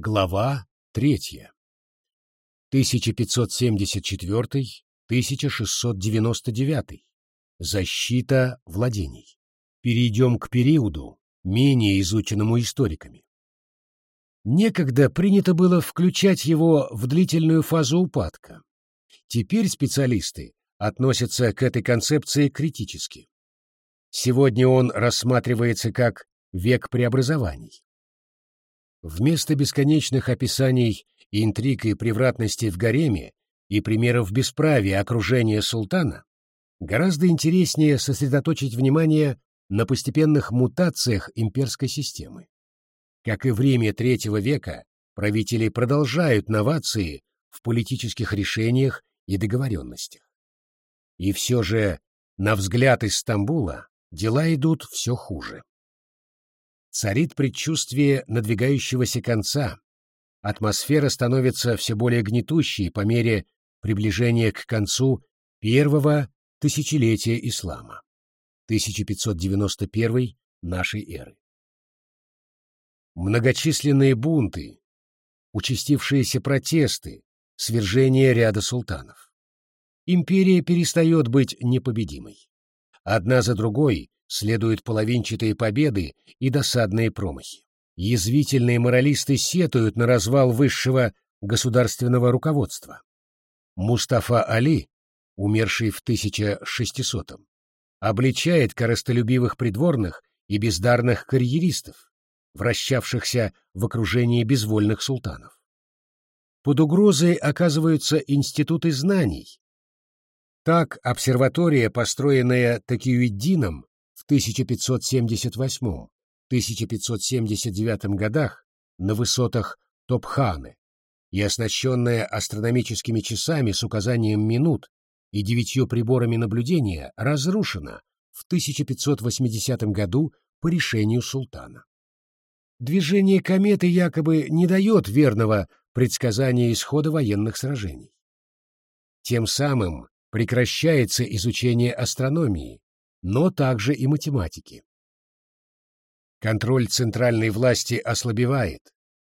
Глава третья. 1574-1699. Защита владений. Перейдем к периоду, менее изученному историками. Некогда принято было включать его в длительную фазу упадка. Теперь специалисты относятся к этой концепции критически. Сегодня он рассматривается как век преобразований. Вместо бесконечных описаний интриг и превратностей в гареме и примеров бесправия окружения султана, гораздо интереснее сосредоточить внимание на постепенных мутациях имперской системы. Как и в Риме III века, правители продолжают новации в политических решениях и договоренностях. И все же, на взгляд из Стамбула, дела идут все хуже. Царит предчувствие надвигающегося конца. Атмосфера становится все более гнетущей по мере приближения к концу первого тысячелетия ислама. 1591 нашей эры. Многочисленные бунты, участившиеся протесты, свержение ряда султанов. Империя перестает быть непобедимой. Одна за другой следуют половинчатые победы и досадные промахи. Язвительные моралисты сетуют на развал высшего государственного руководства. Мустафа Али, умерший в 1600-м, обличает коростолюбивых придворных и бездарных карьеристов, вращавшихся в окружении безвольных султанов. Под угрозой оказываются институты знаний. Так, обсерватория, построенная Такиюддином, 1578-1579 годах на высотах Топханы и оснащенная астрономическими часами с указанием минут и девятью приборами наблюдения, разрушена в 1580 году по решению султана. Движение кометы якобы не дает верного предсказания исхода военных сражений. Тем самым прекращается изучение астрономии, но также и математики. Контроль центральной власти ослабевает,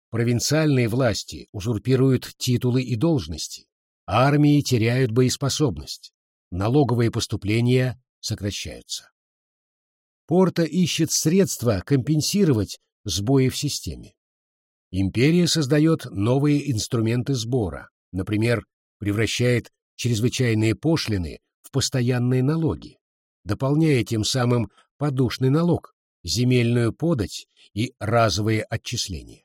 провинциальные власти узурпируют титулы и должности, армии теряют боеспособность, налоговые поступления сокращаются. Порта ищет средства компенсировать сбои в системе. Империя создает новые инструменты сбора, например, превращает чрезвычайные пошлины в постоянные налоги дополняя тем самым подушный налог, земельную подать и разовые отчисления.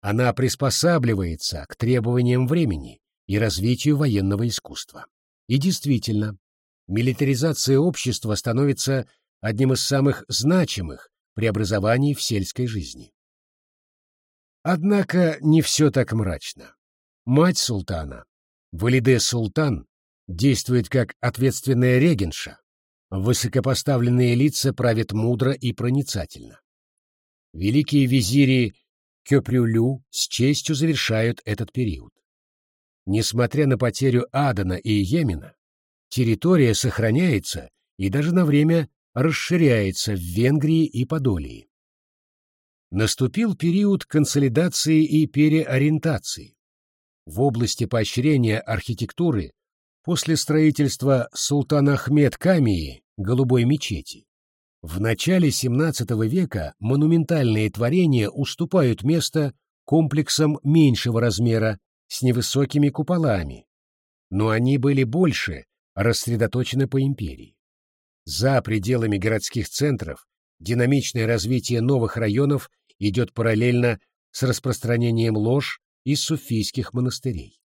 Она приспосабливается к требованиям времени и развитию военного искусства. И действительно, милитаризация общества становится одним из самых значимых преобразований в сельской жизни. Однако не все так мрачно. Мать султана, Валиде Султан, действует как ответственная регенша. Высокопоставленные лица правят мудро и проницательно. Великие визири Кёпрюлю с честью завершают этот период. Несмотря на потерю Адана и Йемена, территория сохраняется и даже на время расширяется в Венгрии и Подолии. Наступил период консолидации и переориентации. В области поощрения архитектуры после строительства султан Ахмед Камии Голубой мечети. В начале XVII века монументальные творения уступают место комплексам меньшего размера с невысокими куполами, но они были больше рассредоточены по империи. За пределами городских центров динамичное развитие новых районов идет параллельно с распространением лож из суфийских монастырей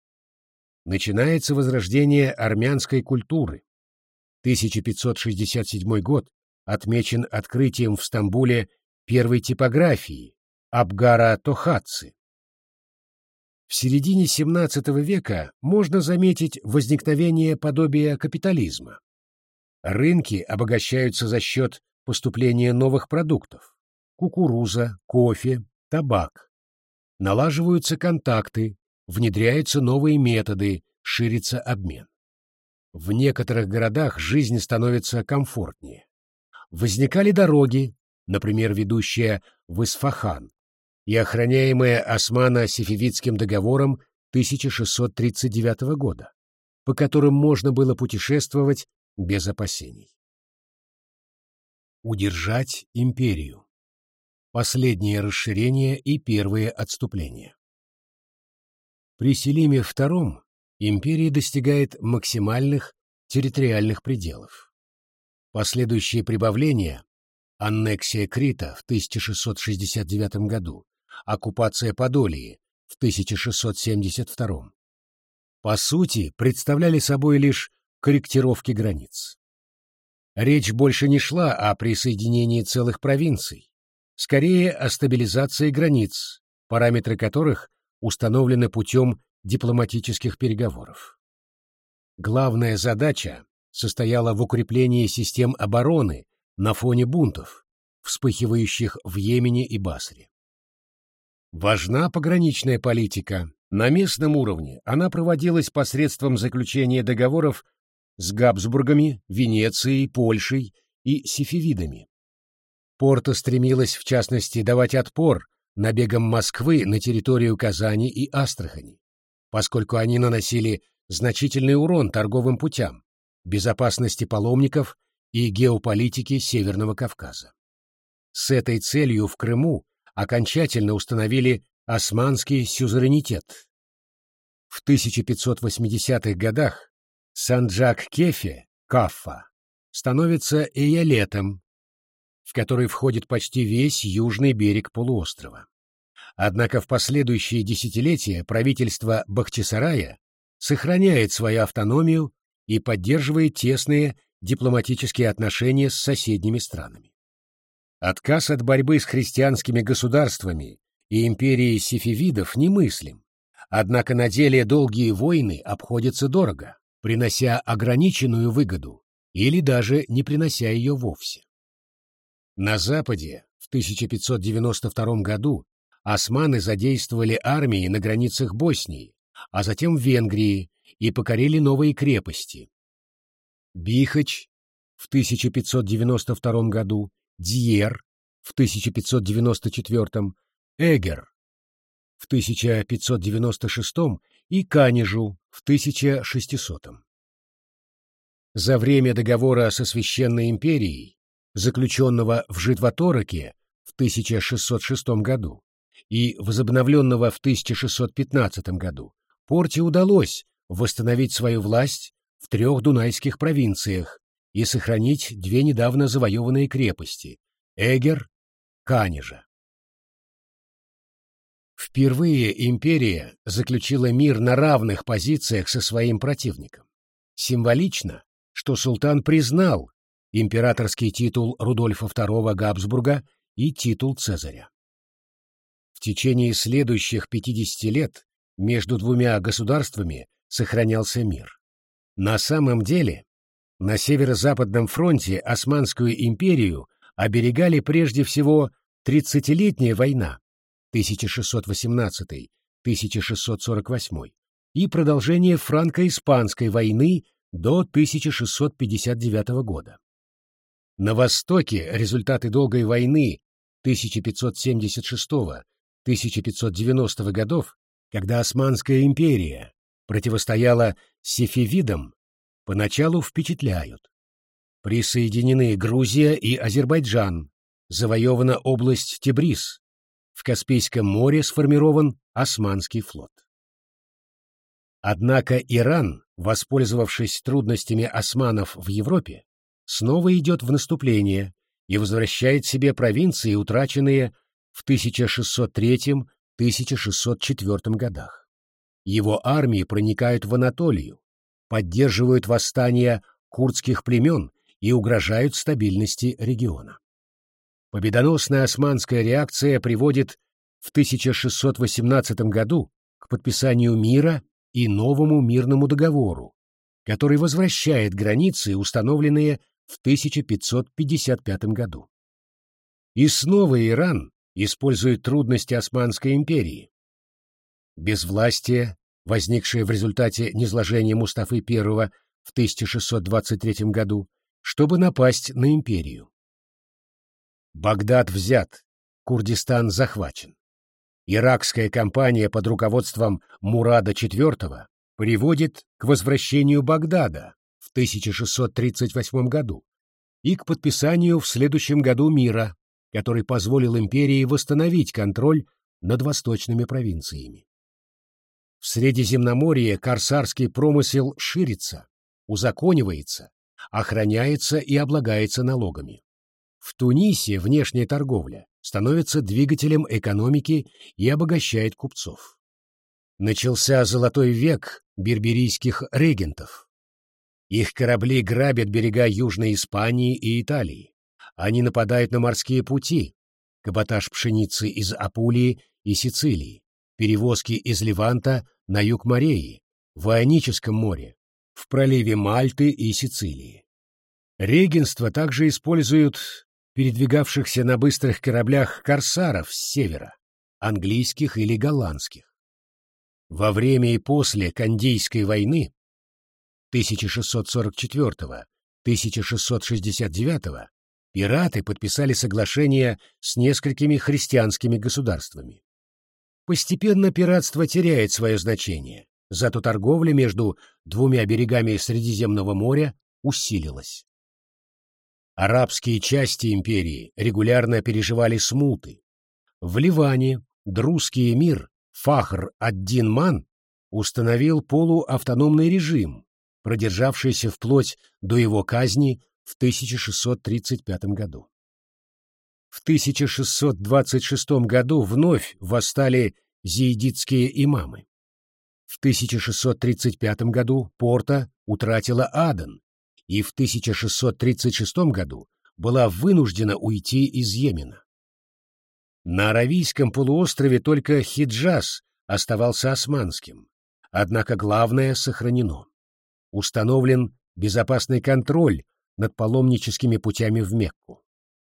начинается возрождение армянской культуры. 1567 год отмечен открытием в Стамбуле первой типографии Абгара Тохатцы. В середине XVII века можно заметить возникновение подобия капитализма. Рынки обогащаются за счет поступления новых продуктов – кукуруза, кофе, табак. Налаживаются контакты, внедряются новые методы, ширится обмен. В некоторых городах жизнь становится комфортнее. Возникали дороги, например, ведущая в Исфахан, и охраняемая Османо-Сефевидским договором 1639 года, по которым можно было путешествовать без опасений. Удержать империю. Последнее расширение и первые отступления. При Селиме II империя достигает максимальных территориальных пределов. Последующие прибавления – аннексия Крита в 1669 году, оккупация Подолии в 1672 по сути, представляли собой лишь корректировки границ. Речь больше не шла о присоединении целых провинций, скорее о стабилизации границ, параметры которых установлены путем дипломатических переговоров. Главная задача состояла в укреплении систем обороны на фоне бунтов, вспыхивающих в Йемене и Басре. Важна пограничная политика. На местном уровне она проводилась посредством заключения договоров с Габсбургами, Венецией, Польшей и сифивидами. Порта стремилась, в частности, давать отпор набегам Москвы на территорию Казани и Астрахани, поскольку они наносили значительный урон торговым путям, безопасности паломников и геополитике Северного Кавказа. С этой целью в Крыму окончательно установили османский сюзеренитет. В 1580-х годах Санджак-Кефе, Каффа, становится эйолетом, в который входит почти весь южный берег полуострова. Однако в последующие десятилетия правительство Бахчисарая сохраняет свою автономию и поддерживает тесные дипломатические отношения с соседними странами. Отказ от борьбы с христианскими государствами и империей сефевидов немыслим, однако на деле долгие войны обходятся дорого, принося ограниченную выгоду или даже не принося ее вовсе. На Западе в 1592 году османы задействовали армии на границах Боснии, а затем в Венгрии и покорили новые крепости. Бихач в 1592 году, Дьер в 1594, Эгер в 1596 и Канежу в 1600. За время договора со Священной империей, заключенного в Житватороке в 1606 году и возобновленного в 1615 году, Порте удалось восстановить свою власть в трех дунайских провинциях и сохранить две недавно завоеванные крепости – Эгер, Канежа. Впервые империя заключила мир на равных позициях со своим противником. Символично, что султан признал императорский титул Рудольфа II Габсбурга и титул Цезаря. В течение следующих 50 лет между двумя государствами сохранялся мир. На самом деле, на северо-западном фронте Османскую империю оберегали прежде всего тридцатилетняя война 1618-1648 и продолжение франко-испанской войны до 1659 года. На востоке результаты долгой войны 1576-1590 годов когда Османская империя противостояла сефевидам, поначалу впечатляют. Присоединены Грузия и Азербайджан, завоевана область Тебриз, в Каспийском море сформирован Османский флот. Однако Иран, воспользовавшись трудностями османов в Европе, снова идет в наступление и возвращает себе провинции, утраченные в 1603 1604 годах. Его армии проникают в Анатолию, поддерживают восстания курдских племен и угрожают стабильности региона. Победоносная османская реакция приводит в 1618 году к подписанию мира и новому мирному договору, который возвращает границы, установленные в 1555 году. И снова Иран использует трудности Османской империи. Безвластие, возникшее в результате низложения Мустафы I в 1623 году, чтобы напасть на империю. Багдад взят, Курдистан захвачен. Иракская кампания под руководством Мурада IV приводит к возвращению Багдада 1638 году и к подписанию в следующем году мира, который позволил империи восстановить контроль над восточными провинциями. В Средиземноморье корсарский промысел ширится, узаконивается, охраняется и облагается налогами. В Тунисе внешняя торговля становится двигателем экономики и обогащает купцов. Начался золотой век берберийских регентов. Их корабли грабят берега Южной Испании и Италии. Они нападают на морские пути, каботаж пшеницы из Апулии и Сицилии, перевозки из Леванта на юг Мореи, в Ионическом море, в проливе Мальты и Сицилии. Регенство также используют передвигавшихся на быстрых кораблях корсаров с севера, английских или голландских. Во время и после Кандийской войны 1644-1669 пираты подписали соглашение с несколькими христианскими государствами. Постепенно пиратство теряет свое значение, зато торговля между двумя берегами Средиземного моря усилилась. Арабские части империи регулярно переживали смуты. В Ливане друзский эмир Фахр ад-Дин Ман установил полуавтономный режим, продержавшийся вплоть до его казни в 1635 году. В 1626 году вновь восстали зиидитские имамы. В 1635 году Порта утратила Аден, и в 1636 году была вынуждена уйти из Йемена. На Аравийском полуострове только Хиджаз оставался османским, однако главное сохранено. Установлен безопасный контроль над паломническими путями в Мекку.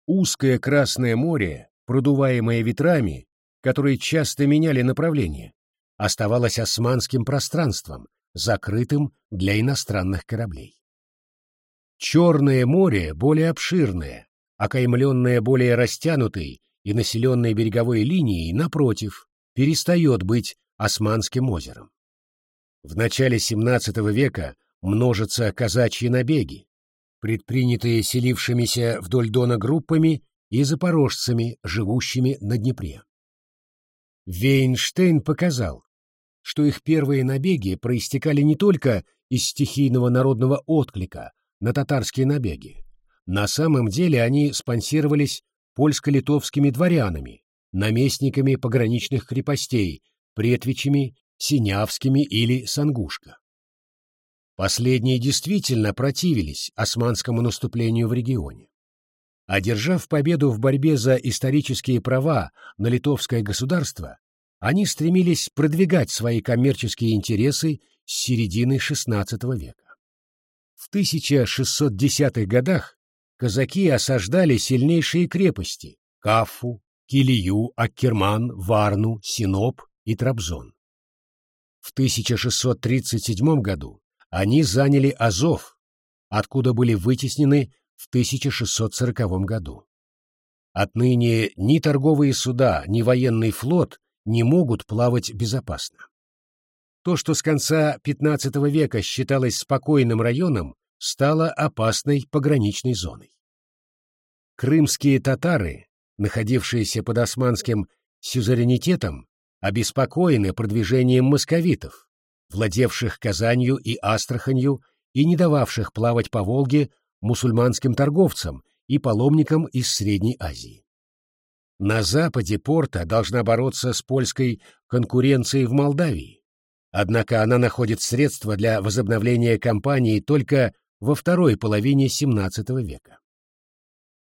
Узкое Красное море, продуваемое ветрами, которые часто меняли направление, оставалось османским пространством, закрытым для иностранных кораблей. Черное море более обширное, окаймленное более растянутой и населенной береговой линией, напротив, перестает быть Османским озером. В начале XVII века множатся казачьи набеги, предпринятые селившимися вдоль Дона группами и запорожцами, живущими на Днепре. Вейнштейн показал, что их первые набеги проистекали не только из стихийного народного отклика, на татарские набеги. На самом деле они спонсировались польско-литовскими дворянами, наместниками пограничных крепостей, претвичами, синявскими или сангушка. Последние действительно противились османскому наступлению в регионе. Одержав победу в борьбе за исторические права на литовское государство, они стремились продвигать свои коммерческие интересы с середины XVI века. В 1610-х годах казаки осаждали сильнейшие крепости – Кафу, Килию, Аккерман, Варну, Синоп и Трабзон. В 1637 году они заняли Азов, откуда были вытеснены в 1640 году. Отныне ни торговые суда, ни военный флот не могут плавать безопасно. То, что с конца XV века считалось спокойным районом, стало опасной пограничной зоной. Крымские татары, находившиеся под османским сюзеренитетом, обеспокоены продвижением московитов, владевших Казанью и Астраханью и не дававших плавать по Волге мусульманским торговцам и паломникам из Средней Азии. На западе порта должна бороться с польской конкуренцией в Молдавии, Однако она находит средства для возобновления кампании только во второй половине XVII века.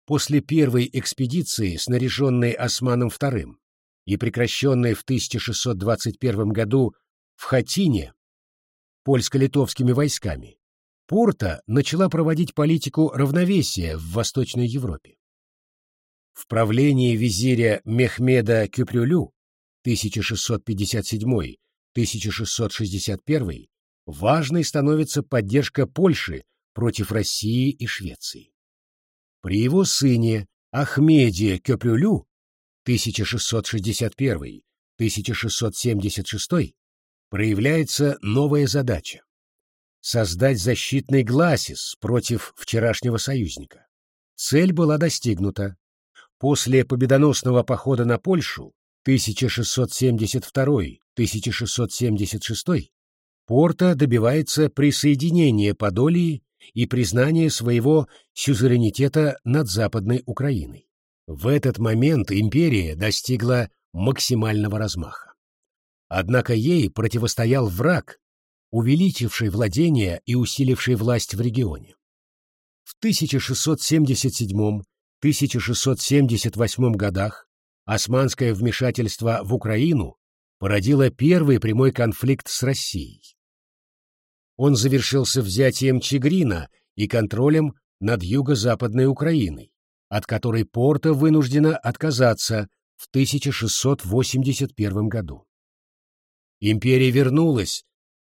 После первой экспедиции, снаряженной Османом II и прекращенной в 1621 году в Хатине польско-литовскими войсками, Порта начала проводить политику равновесия в Восточной Европе. В правлении визиря Мехмеда Кюпрюлю 1657 1661 важной становится поддержка Польши против России и Швеции. При его сыне Ахмеде Кёпрюлю 1661-1666 1676 проявляется новая задача — создать защитный гласис против вчерашнего союзника. Цель была достигнута. После победоносного похода на Польшу 1672-1676 Порта добивается присоединения Подолии и признания своего сюзеренитета над Западной Украиной. В этот момент империя достигла максимального размаха. Однако ей противостоял враг, увеличивший владения и усиливший власть в регионе. В 1677-1678 годах османское вмешательство в Украину породило первый прямой конфликт с Россией. Он завершился взятием Чигрина и контролем над юго-западной Украиной, от которой Порта вынуждена отказаться в 1681 году. Империя вернулась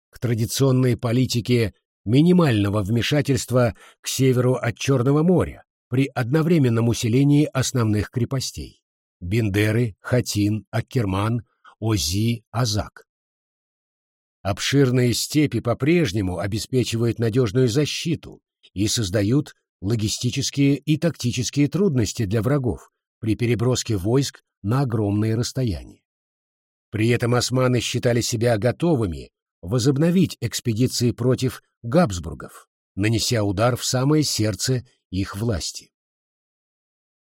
к традиционной политике минимального вмешательства к северу от Черного моря при одновременном усилении основных крепостей – Бендеры, Хатин, Аккерман, Ози, Азак. Обширные степи по-прежнему обеспечивают надежную защиту и создают логистические и тактические трудности для врагов при переброске войск на огромные расстояния. При этом османы считали себя готовыми возобновить экспедиции против Габсбургов, нанеся удар в самое сердце их власти.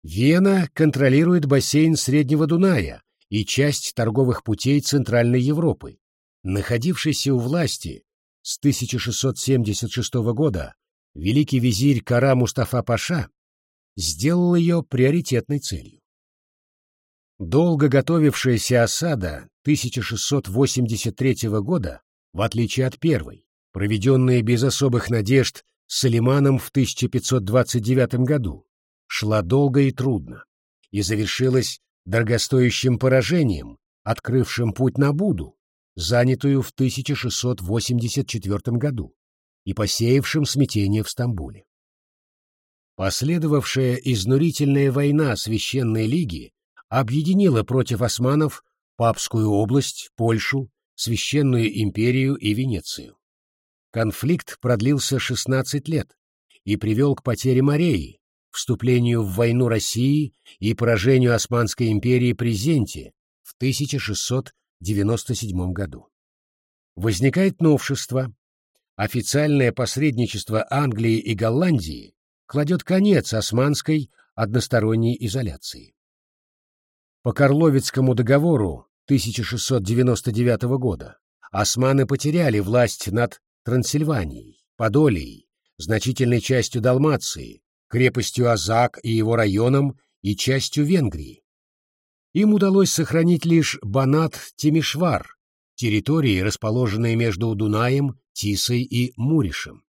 Вена контролирует бассейн Среднего Дуная и часть торговых путей Центральной Европы, находившийся у власти с 1676 года, великий визирь Кара Мустафа Паша сделал ее приоритетной целью. Долго готовившаяся осада 1683 года, в отличие от первой, проведенная без особых надежд Салиманом в 1529 году, шла долго и трудно и завершилась дорогостоящим поражением, открывшим путь на Буду, занятую в 1684 году и посеявшим смятение в Стамбуле. Последовавшая изнурительная война Священной Лиги объединила против османов Папскую область, Польшу, Священную империю и Венецию. Конфликт продлился 16 лет и привел к потере Мореи, вступлению в войну России и поражению Османской империи при Зенте в 1600 1997 году. Возникает новшество. Официальное посредничество Англии и Голландии кладет конец османской односторонней изоляции. По Карловицкому договору 1699 года османы потеряли власть над Трансильванией, Подолией, значительной частью Далмации, крепостью Азак и его районом и частью Венгрии им удалось сохранить лишь Банат-Тимишвар, территории, расположенные между Дунаем, Тисой и Муришем.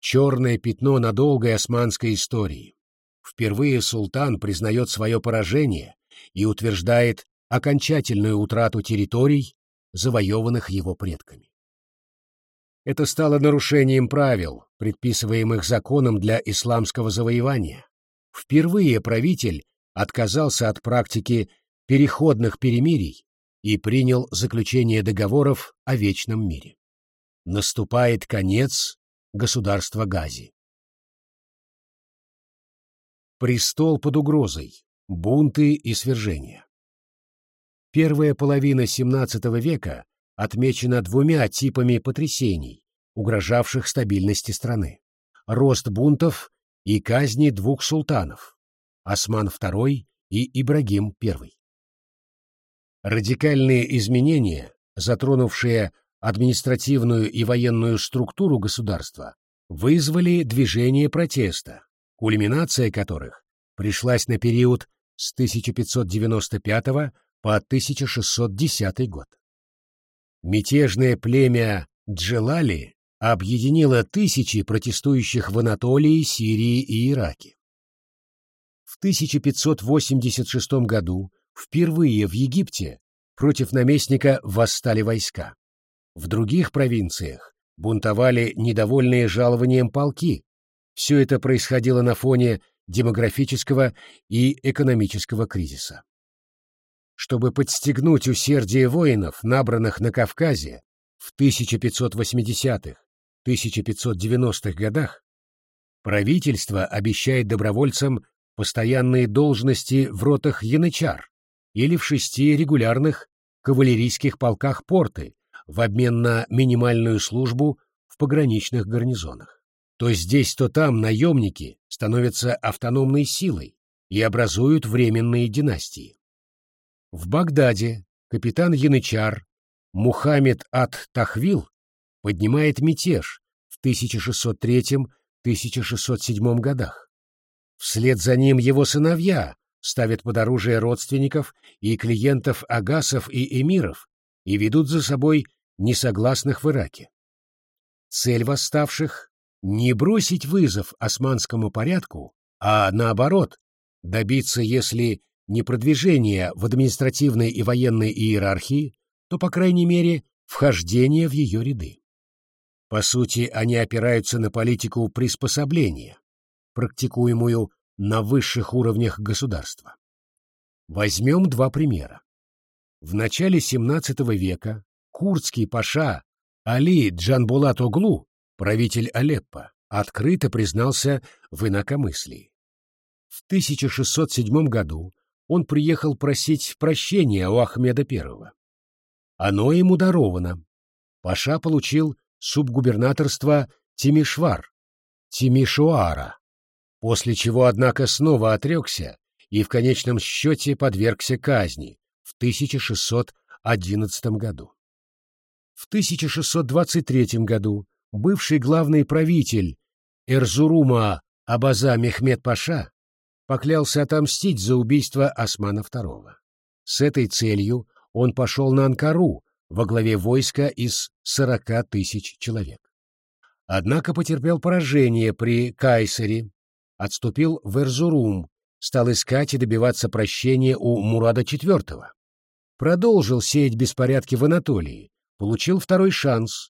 Черное пятно на долгой османской истории. Впервые султан признает свое поражение и утверждает окончательную утрату территорий, завоеванных его предками. Это стало нарушением правил, предписываемых законом для исламского завоевания. Впервые правитель отказался от практики переходных перемирий и принял заключение договоров о вечном мире. Наступает конец государства Гази. Престол под угрозой, бунты и свержения. Первая половина XVII века отмечена двумя типами потрясений, угрожавших стабильности страны. Рост бунтов и казни двух султанов Осман II и Ибрагим I. Радикальные изменения, затронувшие административную и военную структуру государства, вызвали движение протеста, кульминация которых пришлась на период с 1595 по 1610 год. Мятежное племя Джелали объединило тысячи протестующих в Анатолии, Сирии и Ираке. В 1586 году впервые в Египте против наместника восстали войска. В других провинциях бунтовали недовольные жалованием полки. Все это происходило на фоне демографического и экономического кризиса. Чтобы подстегнуть усердие воинов, набранных на Кавказе в 1580-1590-х годах, правительство обещает добровольцам постоянные должности в ротах янычар или в шести регулярных кавалерийских полках порты в обмен на минимальную службу в пограничных гарнизонах. То здесь, то там наемники становятся автономной силой и образуют временные династии. В Багдаде капитан Янычар Мухаммед ат-Тахвил поднимает мятеж в 1603-1607 годах. Вслед за ним его сыновья ставят под оружие родственников и клиентов агасов и эмиров и ведут за собой несогласных в Ираке. Цель восставших — не бросить вызов османскому порядку, а наоборот, добиться, если не продвижения в административной и военной иерархии, то, по крайней мере, вхождения в ее ряды. По сути, они опираются на политику приспособления, практикуемую на высших уровнях государства. Возьмем два примера. В начале XVII века курдский паша Али Джанбулат Оглу, правитель Алеппо, открыто признался в инакомыслии. В 1607 году он приехал просить прощения у Ахмеда I. Оно ему даровано. Паша получил субгубернаторство Тимишвар, Тимишуара, после чего, однако, снова отрекся и в конечном счете подвергся казни в 1611 году. В 1623 году бывший главный правитель Эрзурума Абаза Мехмед Паша поклялся отомстить за убийство Османа II. С этой целью он пошел на Анкару во главе войска из 40 тысяч человек. Однако потерпел поражение при Кайсере, отступил в Эрзурум, стал искать и добиваться прощения у Мурада IV. Продолжил сеять беспорядки в Анатолии, получил второй шанс.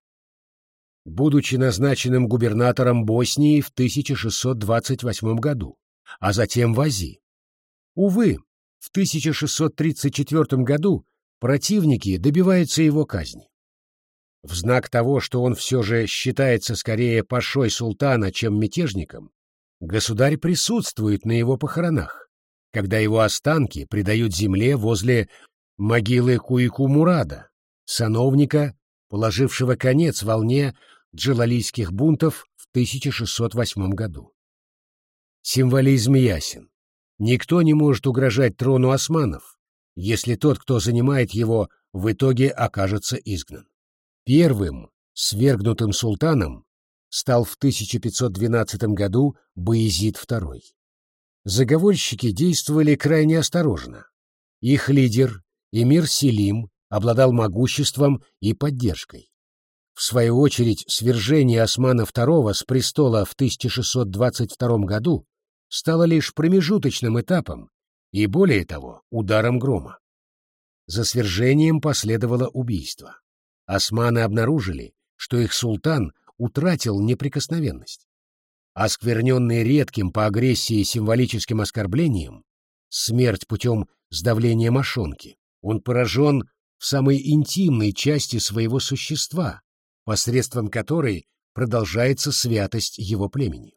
Будучи назначенным губернатором Боснии в 1628 году, а затем в Азии. Увы, в 1634 году противники добиваются его казни. В знак того, что он все же считается скорее пашой султана, чем мятежником, государь присутствует на его похоронах, когда его останки предают земле возле могилы Куику-Мурада, сановника, положившего конец волне джалалийских бунтов в 1608 году. Символизм ясен. Никто не может угрожать трону османов, если тот, кто занимает его, в итоге окажется изгнан. Первым свергнутым султаном стал в 1512 году Баезид II. Заговорщики действовали крайне осторожно. Их лидер, эмир Селим, обладал могуществом и поддержкой. В свою очередь, свержение Османа II с престола в 1622 году стало лишь промежуточным этапом и, более того, ударом грома. За свержением последовало убийство. Османы обнаружили, что их султан утратил неприкосновенность. Оскверненный редким по агрессии символическим оскорблением, смерть путем сдавления мошонки, он поражен в самой интимной части своего существа, посредством которой продолжается святость его племени.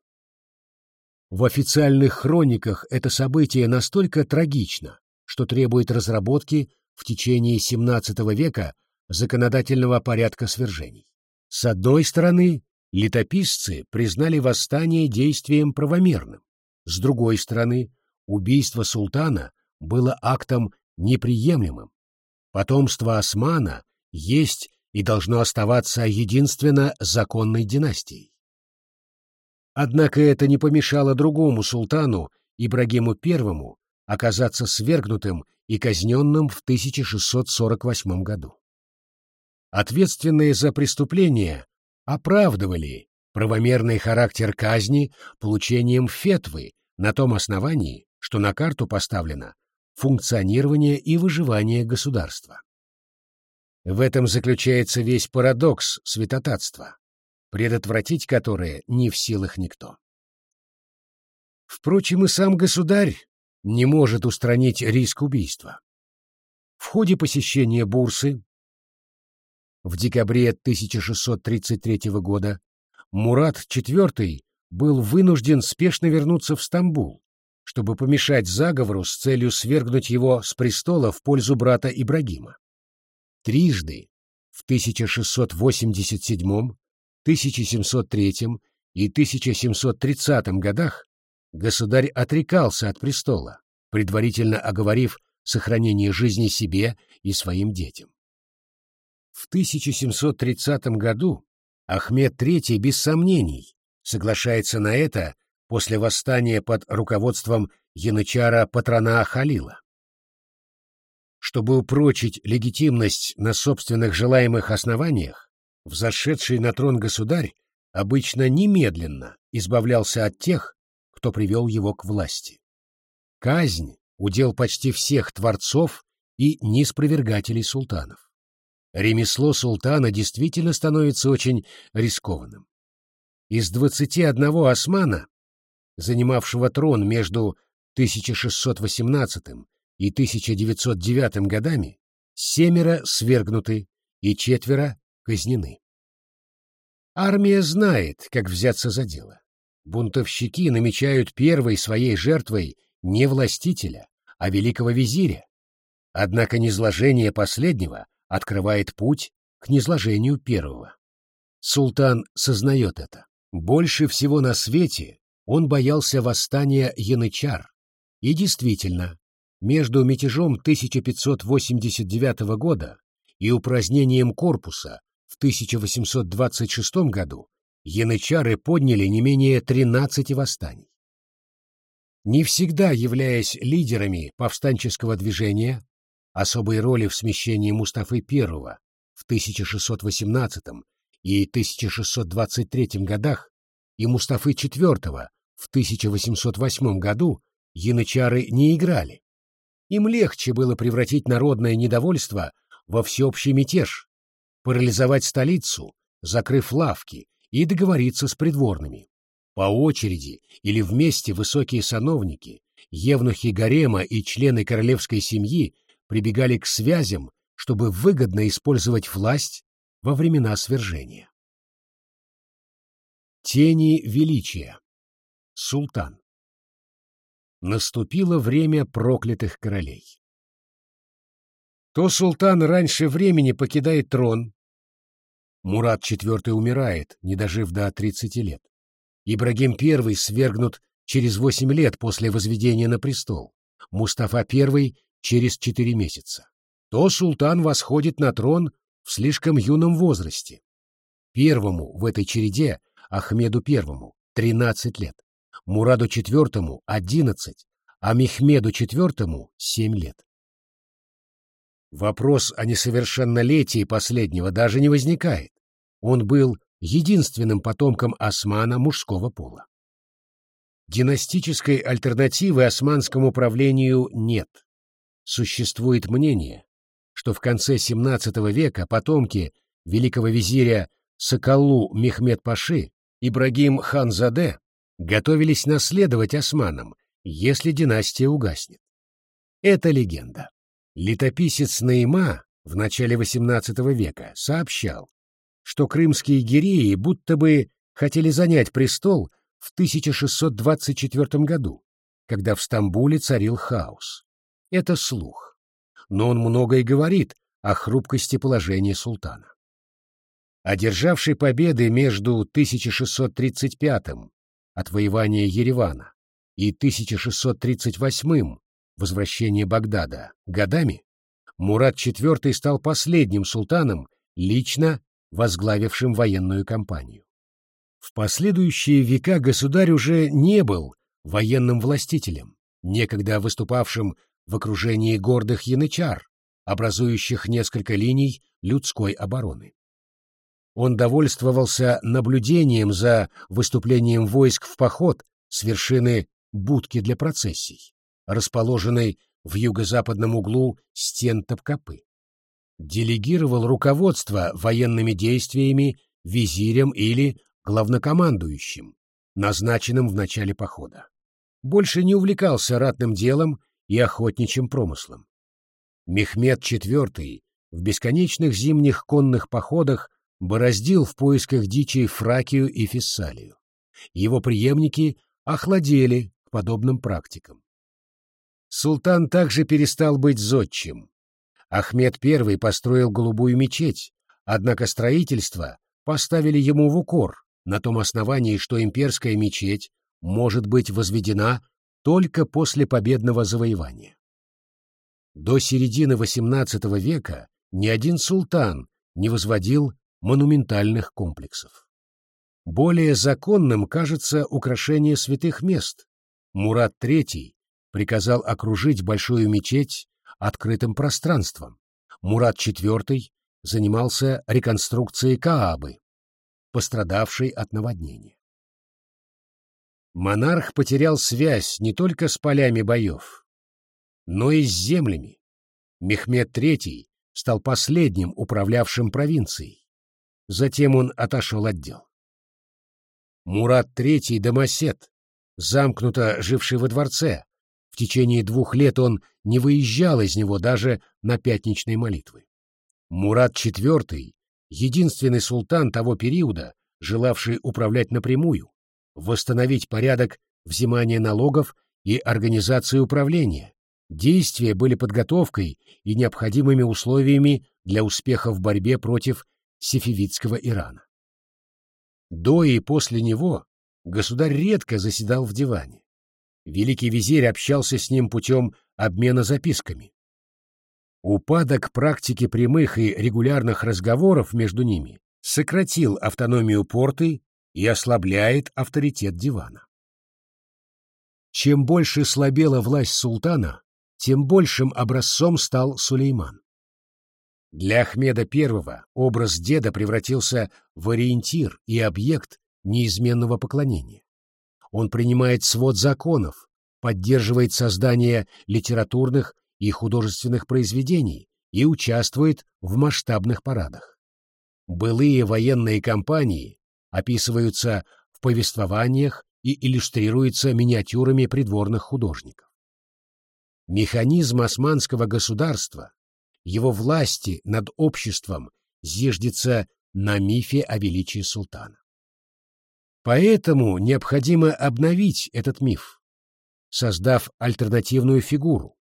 В официальных хрониках это событие настолько трагично, что требует разработки в течение XVII века законодательного порядка свержений. С одной стороны, летописцы признали восстание действием правомерным, с другой стороны, убийство султана было актом неприемлемым. Потомство Османа есть и должно оставаться единственно законной династией. Однако это не помешало другому султану, Ибрагиму I, оказаться свергнутым и казненным в 1648 году. Ответственные за преступление оправдывали правомерный характер казни получением фетвы на том основании, что на карту поставлено функционирование и выживание государства. В этом заключается весь парадокс святотатства, предотвратить которое не в силах никто. Впрочем, и сам государь не может устранить риск убийства. В ходе посещения Бурсы в декабре 1633 года Мурат IV был вынужден спешно вернуться в Стамбул, чтобы помешать заговору с целью свергнуть его с престола в пользу брата Ибрагима. Трижды, в 1687, 1703 и 1730 годах, государь отрекался от престола, предварительно оговорив сохранение жизни себе и своим детям. В 1730 году Ахмед III без сомнений соглашается на это после восстания под руководством янычара Патрона Халила. Чтобы упрочить легитимность на собственных желаемых основаниях, взошедший на трон государь обычно немедленно избавлялся от тех, кто привел его к власти. Казнь — удел почти всех творцов и неспровергателей султанов. Ремесло султана действительно становится очень рискованным. Из 21 османа, занимавшего трон между 1618 и 1909 годами, семеро свергнуты и четверо казнены. Армия знает, как взяться за дело. Бунтовщики намечают первой своей жертвой не властителя, а великого визиря. Однако низложение последнего открывает путь к низложению первого. Султан сознает это. Больше всего на свете он боялся восстания янычар. И действительно, между мятежом 1589 года и упразднением корпуса в 1826 году янычары подняли не менее 13 восстаний. Не всегда являясь лидерами повстанческого движения, особой роли в смещении Мустафы I в 1618 и 1623 годах и Мустафы IV в 1808 году янычары не играли. Им легче было превратить народное недовольство во всеобщий мятеж, парализовать столицу, закрыв лавки, и договориться с придворными. По очереди или вместе высокие сановники, евнухи гарема и члены королевской семьи прибегали к связям, чтобы выгодно использовать власть во времена свержения. Тени величия. Султан. Наступило время проклятых королей. То султан раньше времени покидает трон. Мурат IV умирает, не дожив до 30 лет. Ибрагим I свергнут через 8 лет после возведения на престол. Мустафа I через четыре месяца, то султан восходит на трон в слишком юном возрасте. Первому в этой череде Ахмеду Первому 13 лет, Мураду Четвертому 11, а Мехмеду Четвертому 7 лет. Вопрос о несовершеннолетии последнего даже не возникает. Он был единственным потомком османа мужского пола. Династической альтернативы османскому правлению нет существует мнение, что в конце XVII века потомки великого визиря Соколу Мехмед-Паши Ибрагим Ханзаде готовились наследовать османам, если династия угаснет. Это легенда. Летописец Наима в начале XVIII века сообщал, что крымские гиреи будто бы хотели занять престол в 1624 году, когда в Стамбуле царил хаос это слух, но он многое говорит о хрупкости положения султана. Одержавший победы между 1635 отвоевание Еревана и 1638 возвращение Багдада годами, Мурат IV стал последним султаном, лично возглавившим военную кампанию. В последующие века государь уже не был военным властителем, некогда выступавшим в окружении гордых янычар, образующих несколько линий людской обороны. Он довольствовался наблюдением за выступлением войск в поход с вершины будки для процессий, расположенной в юго-западном углу стен Топкапы. Делегировал руководство военными действиями визирем или главнокомандующим, назначенным в начале похода. Больше не увлекался ратным делом и охотничьим промыслом. Мехмед IV в бесконечных зимних конных походах бороздил в поисках дичи Фракию и Фессалию. Его преемники охладели к подобным практикам. Султан также перестал быть зодчим. Ахмед I построил голубую мечеть, однако строительство поставили ему в укор на том основании, что имперская мечеть может быть возведена только после победного завоевания. До середины XVIII века ни один султан не возводил монументальных комплексов. Более законным кажется украшение святых мест. Мурат III приказал окружить большую мечеть открытым пространством. Мурат IV занимался реконструкцией Каабы, пострадавшей от наводнения. Монарх потерял связь не только с полями боев, но и с землями. Мехмед III стал последним управлявшим провинцией. Затем он отошел от дел. Мурат III домосед, замкнуто живший во дворце. В течение двух лет он не выезжал из него даже на пятничные молитвы. Мурат IV — единственный султан того периода, желавший управлять напрямую, восстановить порядок взимания налогов и организации управления. Действия были подготовкой и необходимыми условиями для успеха в борьбе против сефевидского Ирана. До и после него государь редко заседал в диване. Великий визирь общался с ним путем обмена записками. Упадок практики прямых и регулярных разговоров между ними сократил автономию порты и ослабляет авторитет дивана. Чем больше слабела власть султана, тем большим образцом стал Сулейман. Для Ахмеда I образ деда превратился в ориентир и объект неизменного поклонения. Он принимает свод законов, поддерживает создание литературных и художественных произведений и участвует в масштабных парадах. Былые военные кампании описываются в повествованиях и иллюстрируются миниатюрами придворных художников. Механизм османского государства его власти над обществом зиждется на мифе о величии султана. Поэтому необходимо обновить этот миф, создав альтернативную фигуру,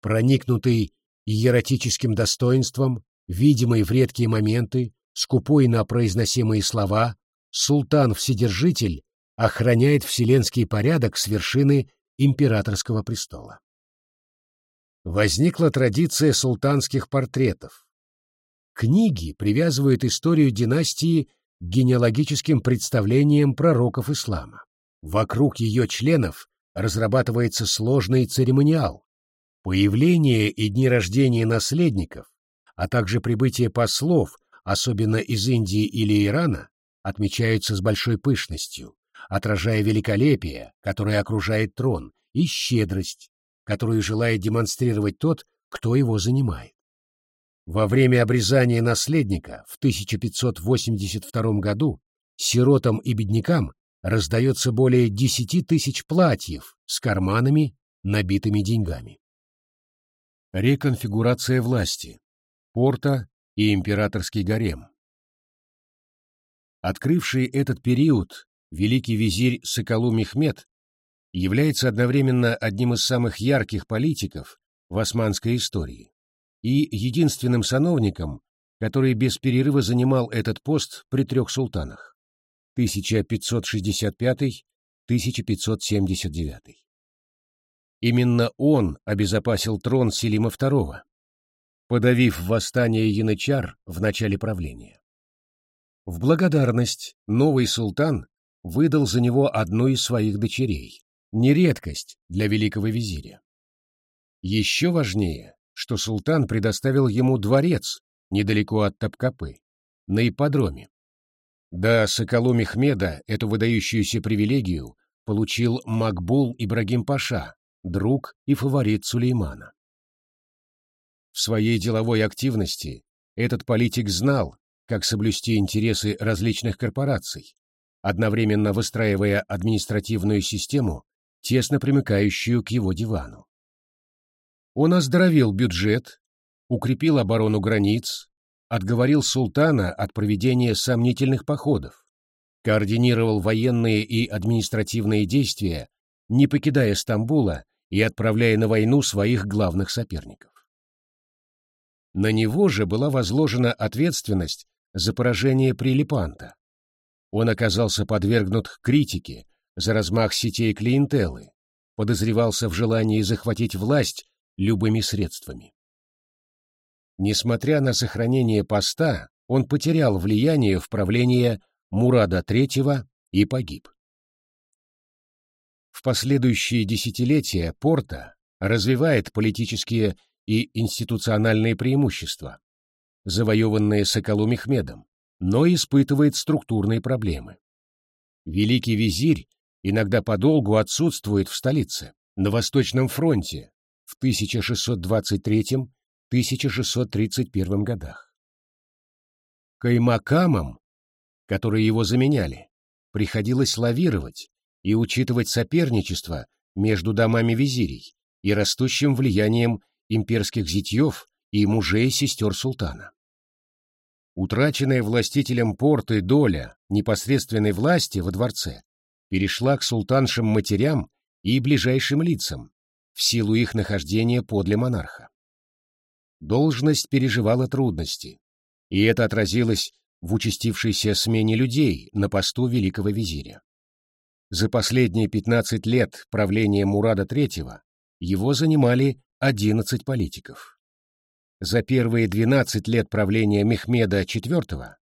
проникнутый иеротическим достоинством, видимый в редкие моменты, скупой на произносимые слова, султан-вседержитель охраняет вселенский порядок с вершины императорского престола возникла традиция султанских портретов. Книги привязывают историю династии к генеалогическим представлениям пророков ислама. Вокруг ее членов разрабатывается сложный церемониал. Появление и дни рождения наследников, а также прибытие послов, особенно из Индии или Ирана, отмечаются с большой пышностью, отражая великолепие, которое окружает трон, и щедрость, которую желает демонстрировать тот, кто его занимает. Во время обрезания наследника в 1582 году сиротам и беднякам раздается более 10 тысяч платьев с карманами, набитыми деньгами. Реконфигурация власти. Порта и императорский гарем. Открывший этот период великий визирь Соколу Мехмед является одновременно одним из самых ярких политиков в османской истории и единственным сановником, который без перерыва занимал этот пост при трех султанах 1565-1579. Именно он обезопасил трон Селима II, подавив восстание янычар в начале правления. В благодарность новый султан выдал за него одну из своих дочерей, не редкость для великого визиря. Еще важнее, что султан предоставил ему дворец недалеко от Тапкапы, на ипподроме. Да, Соколу Мехмеда эту выдающуюся привилегию получил Макбул Ибрагим Паша, друг и фаворит Сулеймана. В своей деловой активности этот политик знал, как соблюсти интересы различных корпораций, одновременно выстраивая административную систему тесно примыкающую к его дивану. Он оздоровил бюджет укрепил оборону границ, отговорил султана от проведения сомнительных походов, координировал военные и административные действия, не покидая Стамбула и отправляя на войну своих главных соперников. На него же была возложена ответственность за поражение Прилипанта. Он оказался подвергнут критике за размах сетей клиентелы, подозревался в желании захватить власть любыми средствами. Несмотря на сохранение поста, он потерял влияние в правлении Мурада III и погиб. В последующие десятилетия Порта развивает политические и институциональные преимущества, завоеванные Соколу Мехмедом, но испытывает структурные проблемы. Великий визирь иногда подолгу отсутствует в столице, на Восточном фронте, в 1623-1631 годах. Каймакамам, которые его заменяли, приходилось лавировать и учитывать соперничество между домами визирей и растущим влиянием имперских зятьев и мужей сестер султана. Утраченная властителем порты доля непосредственной власти во дворце перешла к султаншим матерям и ближайшим лицам в силу их нахождения подле монарха. Должность переживала трудности, и это отразилось в участившейся смене людей на посту великого визиря. За последние 15 лет правления Мурада III его занимали 11 политиков. За первые 12 лет правления Мехмеда IV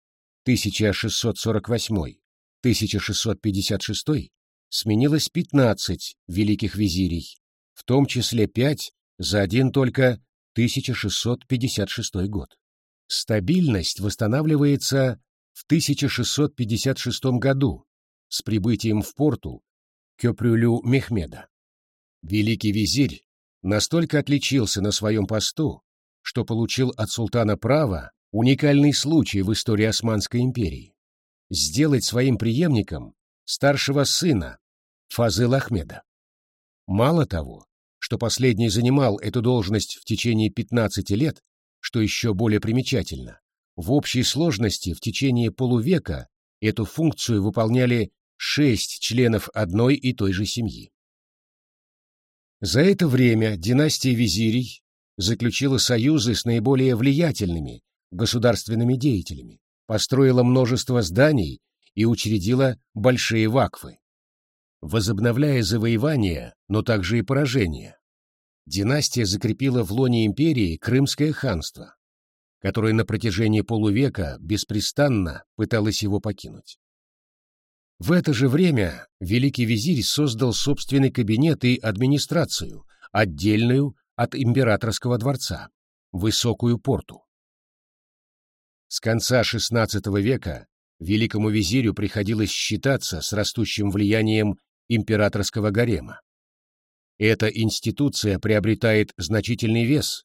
1648-1656 сменилось 15 великих визирей, в том числе 5 за один только 1656 год. Стабильность восстанавливается в 1656 году с прибытием в порту Кёпрюлю Мехмеда. Великий визирь настолько отличился на своем посту, что получил от султана право, уникальный случай в истории Османской империи, сделать своим преемником старшего сына Фазыл Ахмеда. Мало того, что последний занимал эту должность в течение 15 лет, что еще более примечательно, в общей сложности в течение полувека эту функцию выполняли шесть членов одной и той же семьи. За это время династия визирей заключила союзы с наиболее влиятельными государственными деятелями, построила множество зданий и учредила большие вакфы. Возобновляя завоевания, но также и поражения, династия закрепила в лоне империи Крымское ханство, которое на протяжении полувека беспрестанно пыталось его покинуть. В это же время великий визирь создал собственный кабинет и администрацию, отдельную от императорского дворца, высокую порту. С конца XVI века великому визирю приходилось считаться с растущим влиянием императорского гарема. Эта институция приобретает значительный вес,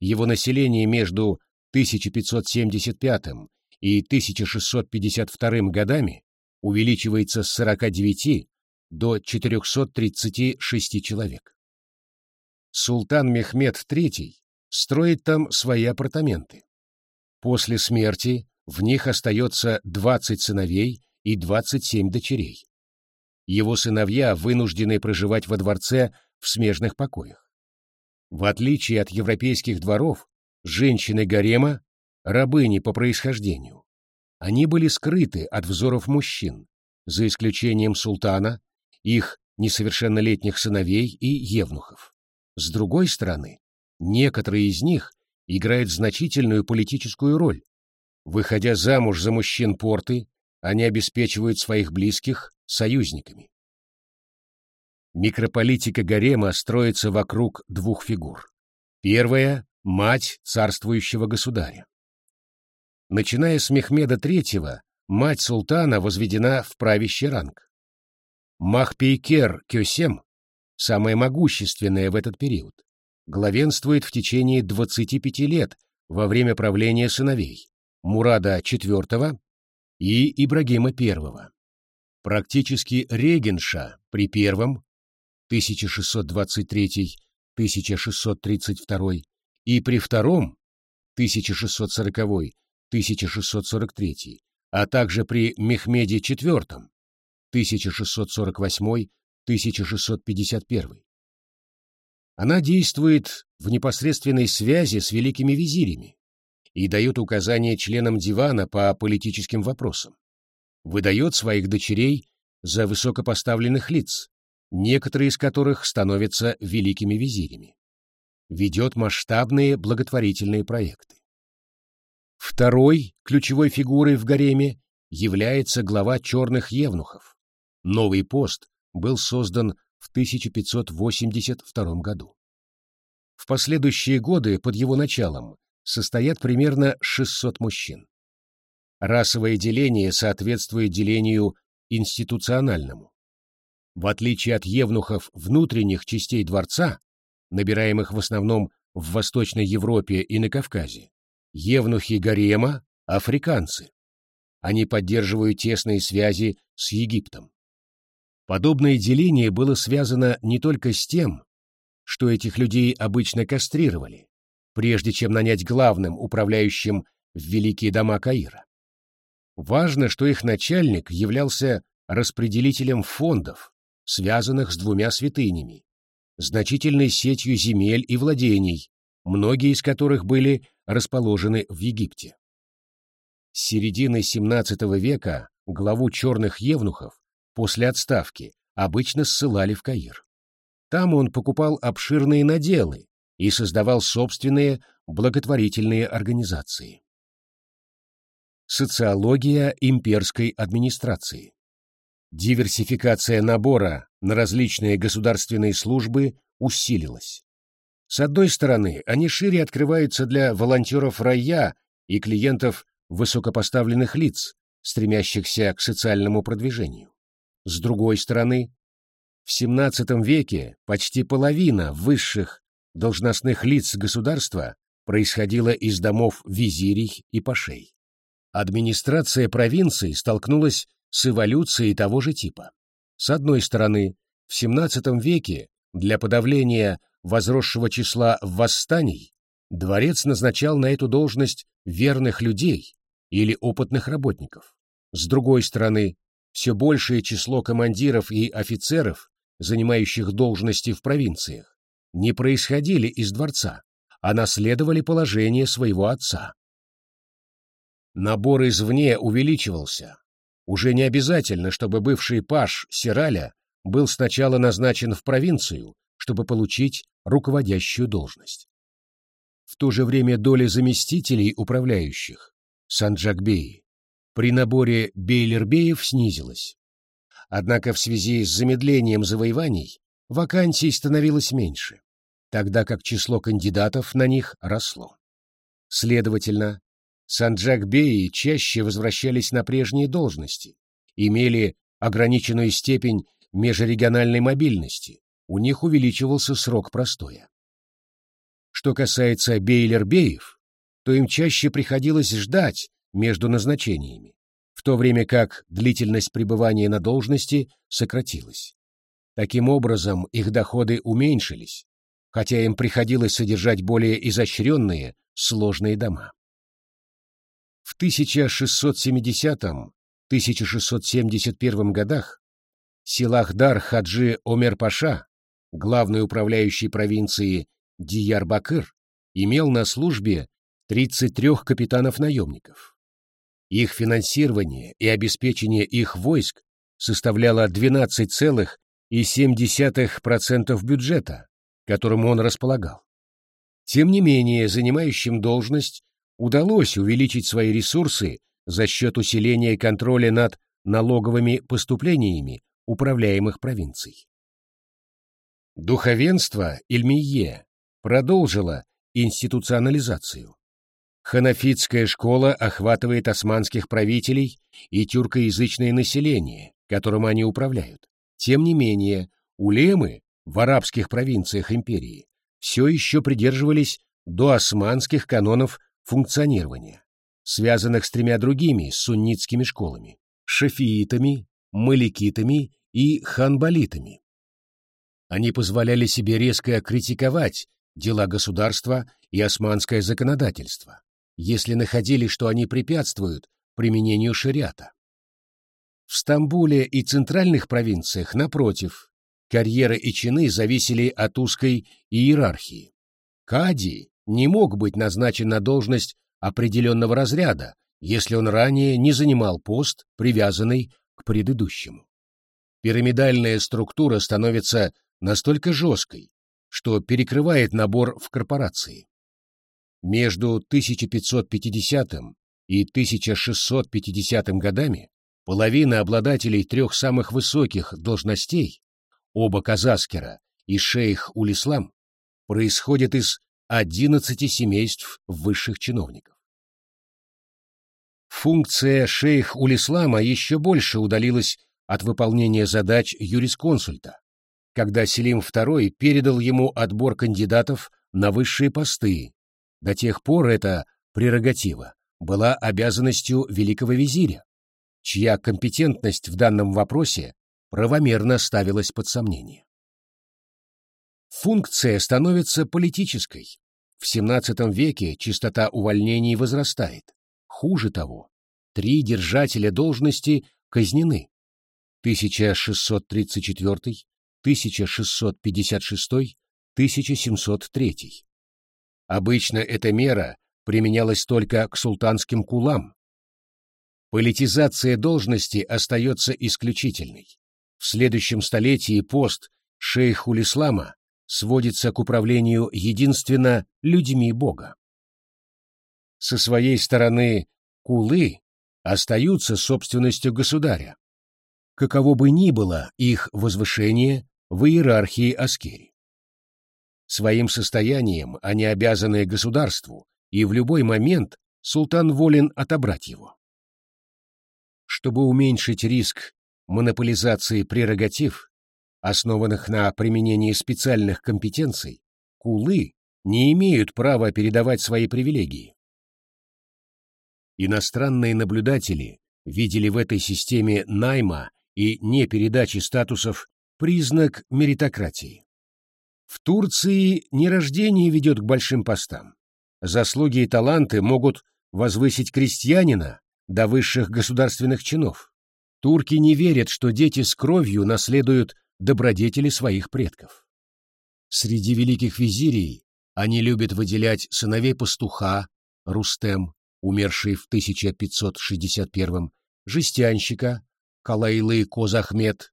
его население между 1575 и 1652 годами увеличивается с 49 до 436 человек. Султан Мехмед III строит там свои апартаменты. После смерти в них остается 20 сыновей и 27 дочерей. Его сыновья вынуждены проживать во дворце в смежных покоях. В отличие от европейских дворов, женщины гарема – рабыни по происхождению. Они были скрыты от взоров мужчин, за исключением султана, их несовершеннолетних сыновей и евнухов. С другой стороны, некоторые из них играют значительную политическую роль. Выходя замуж за мужчин порты, они обеспечивают своих близких союзниками. Микрополитика гарема строится вокруг двух фигур. Первая – мать царствующего государя. Начиная с Мехмеда III, мать султана возведена в правящий ранг. Махпейкер Кёсем, самая могущественная в этот период, главенствует в течение 25 лет во время правления сыновей Мурада IV и Ибрагима I. Практически регенша при первом 1623-1632 и при втором 1640-1643, а также при Мехмеде IV 1648-1651. Она действует в непосредственной связи с великими визирями и дает указания членам дивана по политическим вопросам. Выдает своих дочерей за высокопоставленных лиц, некоторые из которых становятся великими визирями. Ведет масштабные благотворительные проекты. Второй ключевой фигурой в гареме является глава черных евнухов. Новый пост был создан в 1582 году. В последующие годы под его началом состоят примерно 600 мужчин. Расовое деление соответствует делению институциональному. В отличие от евнухов внутренних частей дворца, набираемых в основном в Восточной Европе и на Кавказе, евнухи гарема – африканцы. Они поддерживают тесные связи с Египтом. Подобное деление было связано не только с тем, что этих людей обычно кастрировали, прежде чем нанять главным управляющим в великие дома Каира. Важно, что их начальник являлся распределителем фондов, связанных с двумя святынями, значительной сетью земель и владений, многие из которых были расположены в Египте. С середины XVII века главу черных евнухов после отставки обычно ссылали в Каир. Там он покупал обширные наделы и создавал собственные благотворительные организации. Социология имперской администрации Диверсификация набора на различные государственные службы усилилась. С одной стороны, они шире открываются для волонтеров рая и клиентов высокопоставленных лиц, стремящихся к социальному продвижению. С другой стороны, в XVII веке почти половина высших должностных лиц государства происходила из домов визирей и пашей. Администрация провинций столкнулась с эволюцией того же типа. С одной стороны, в XVII веке для подавления возросшего числа восстаний дворец назначал на эту должность верных людей или опытных работников. С другой стороны, все большее число командиров и офицеров, занимающих должности в провинциях, не происходили из дворца, а наследовали положение своего отца. Набор извне увеличивался. Уже не обязательно, чтобы бывший паш Сираля был сначала назначен в провинцию, чтобы получить руководящую должность. В то же время доля заместителей управляющих, Санджакбеи, при наборе бейлербеев снизилась. Однако в связи с замедлением завоеваний вакансий становилось меньше, тогда как число кандидатов на них росло. Следовательно, Санджакбеи чаще возвращались на прежние должности, имели ограниченную степень межрегиональной мобильности, у них увеличивался срок простоя. Что касается бейлербеев, то им чаще приходилось ждать между назначениями, в то время как длительность пребывания на должности сократилась. Таким образом, их доходы уменьшились, хотя им приходилось содержать более изощренные, сложные дома. В 1670-1671 годах Силахдар Хаджи Омер Паша, главный управляющий провинции Диярбакыр, имел на службе 33 капитанов-наемников. Их финансирование и обеспечение их войск составляло 12,7% бюджета, которым он располагал. Тем не менее, занимающим должность удалось увеличить свои ресурсы за счет усиления контроля над налоговыми поступлениями управляемых провинций. Духовенство Ильмие продолжило институционализацию. Ханафитская школа охватывает османских правителей и тюркоязычное население, которым они управляют. Тем не менее, улемы в арабских провинциях империи все еще придерживались до османских канонов функционирования, связанных с тремя другими суннитскими школами – шафиитами, маликитами и ханбалитами. Они позволяли себе резко критиковать дела государства и османское законодательство, если находили, что они препятствуют применению шариата. В Стамбуле и центральных провинциях, напротив, карьеры и чины зависели от узкой иерархии. Кади не мог быть назначен на должность определенного разряда, если он ранее не занимал пост, привязанный к предыдущему. Пирамидальная структура становится настолько жесткой, что перекрывает набор в корпорации. Между 1550 и 1650 годами половина обладателей трех самых высоких должностей, оба Казаскера и шейх Улислам, происходит из 11 семейств высших чиновников. Функция шейх Улислама еще больше удалилась от выполнения задач юрисконсульта, когда Селим II передал ему отбор кандидатов на высшие посты. До тех пор эта прерогатива была обязанностью великого визиря, чья компетентность в данном вопросе правомерно ставилась под сомнение. Функция становится политической. В XVII веке частота увольнений возрастает. Хуже того, три держателя должности казнены. 1634, 1656, 1703. Обычно эта мера применялась только к султанским кулам. Политизация должности остается исключительной. В следующем столетии пост шейхулислама сводится к управлению единственно людьми Бога. Со своей стороны кулы остаются собственностью государя, каково бы ни было их возвышение в иерархии Аскери. Своим состоянием они обязаны государству, и в любой момент султан волен отобрать его. Чтобы уменьшить риск монополизации прерогатив, основанных на применении специальных компетенций, кулы не имеют права передавать свои привилегии. Иностранные наблюдатели видели в этой системе найма и непередачи статусов признак меритократии. В Турции не рождение ведет к большим постам. Заслуги и таланты могут возвысить крестьянина до высших государственных чинов. Турки не верят, что дети с кровью наследуют добродетели своих предков. Среди великих визирей они любят выделять сыновей пастуха, Рустем, умерший в 1561 жестянщика, Калайлы Козахмед,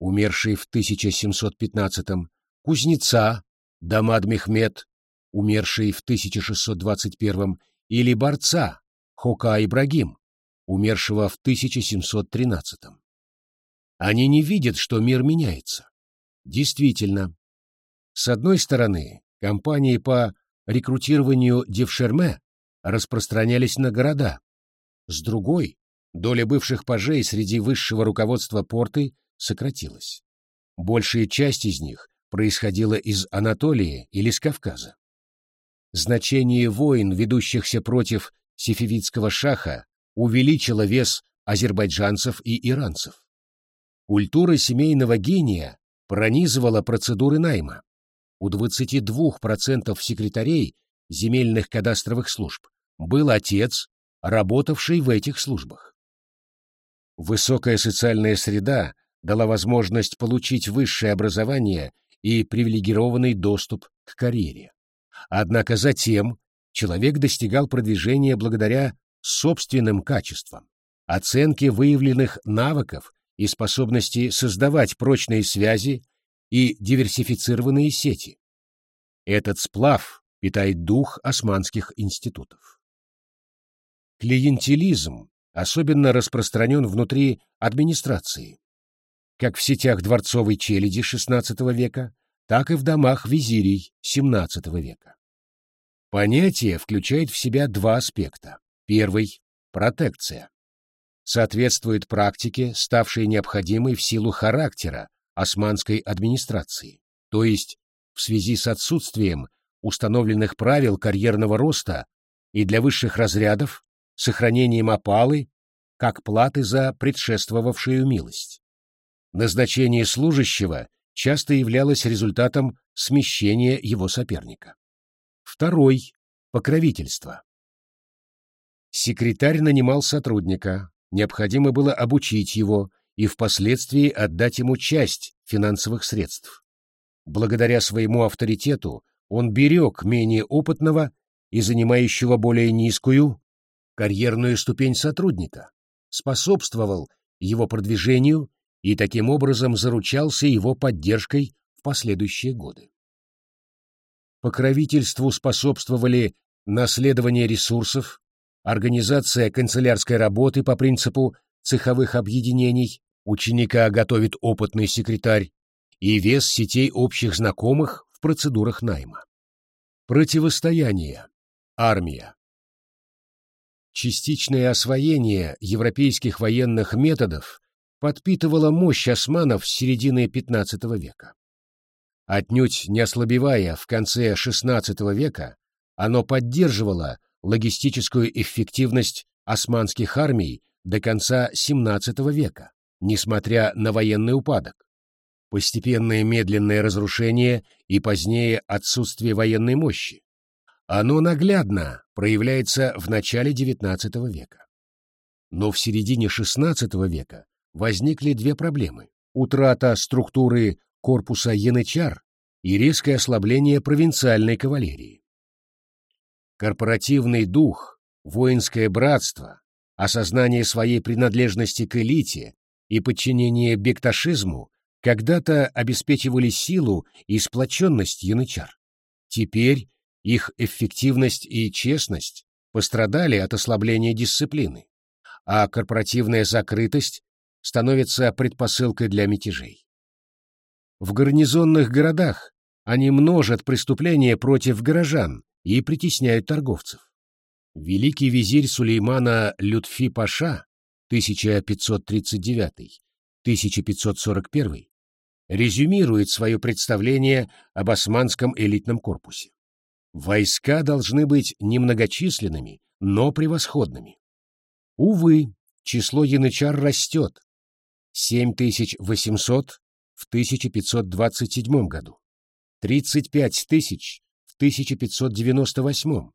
умерший в 1715 кузнеца, Дамад Мехмед, умерший в 1621 или борца, Хока Ибрагим, умершего в 1713 Они не видят, что мир меняется. Действительно, с одной стороны, кампании по рекрутированию Девшерме распространялись на города. С другой, доля бывших пажей среди высшего руководства порты сократилась. Большая часть из них происходила из Анатолии или с Кавказа. Значение войн, ведущихся против сефевидского шаха, увеличило вес азербайджанцев и иранцев. Культура семейного гения пронизывала процедуры найма. У 22% секретарей земельных кадастровых служб был отец, работавший в этих службах. Высокая социальная среда дала возможность получить высшее образование и привилегированный доступ к карьере. Однако затем человек достигал продвижения благодаря собственным качествам, оценке выявленных навыков и способности создавать прочные связи и диверсифицированные сети. Этот сплав питает дух османских институтов. Клиентелизм особенно распространен внутри администрации, как в сетях дворцовой челяди XVI века, так и в домах визирей XVII века. Понятие включает в себя два аспекта. Первый – протекция. Соответствует практике, ставшей необходимой в силу характера османской администрации, то есть в связи с отсутствием установленных правил карьерного роста и для высших разрядов сохранением опалы как платы за предшествовавшую милость. Назначение служащего часто являлось результатом смещения его соперника. Второй – покровительство. Секретарь нанимал сотрудника, необходимо было обучить его и впоследствии отдать ему часть финансовых средств. Благодаря своему авторитету он берег менее опытного и занимающего более низкую карьерную ступень сотрудника, способствовал его продвижению и таким образом заручался его поддержкой в последующие годы. Покровительству способствовали наследование ресурсов, организация канцелярской работы по принципу цеховых объединений, ученика готовит опытный секретарь, и вес сетей общих знакомых в процедурах найма. Противостояние. Армия. Частичное освоение европейских военных методов подпитывало мощь османов с середины XV века. Отнюдь не ослабевая в конце XVI века, оно поддерживало логистическую эффективность османских армий до конца XVII века, несмотря на военный упадок, постепенное медленное разрушение и позднее отсутствие военной мощи. Оно наглядно проявляется в начале XIX века. Но в середине XVI века возникли две проблемы – утрата структуры корпуса янычар и резкое ослабление провинциальной кавалерии. Корпоративный дух, воинское братство, осознание своей принадлежности к элите и подчинение бекташизму когда-то обеспечивали силу и сплоченность янычар. Теперь их эффективность и честность пострадали от ослабления дисциплины, а корпоративная закрытость становится предпосылкой для мятежей. В гарнизонных городах они множат преступления против горожан, и притесняют торговцев. Великий визирь Сулеймана Лютфи Паша 1539-1541 резюмирует свое представление об османском элитном корпусе. Войска должны быть немногочисленными, но превосходными. Увы, число янычар растет. 7800 в 1527 году, 35 тысяч 1598,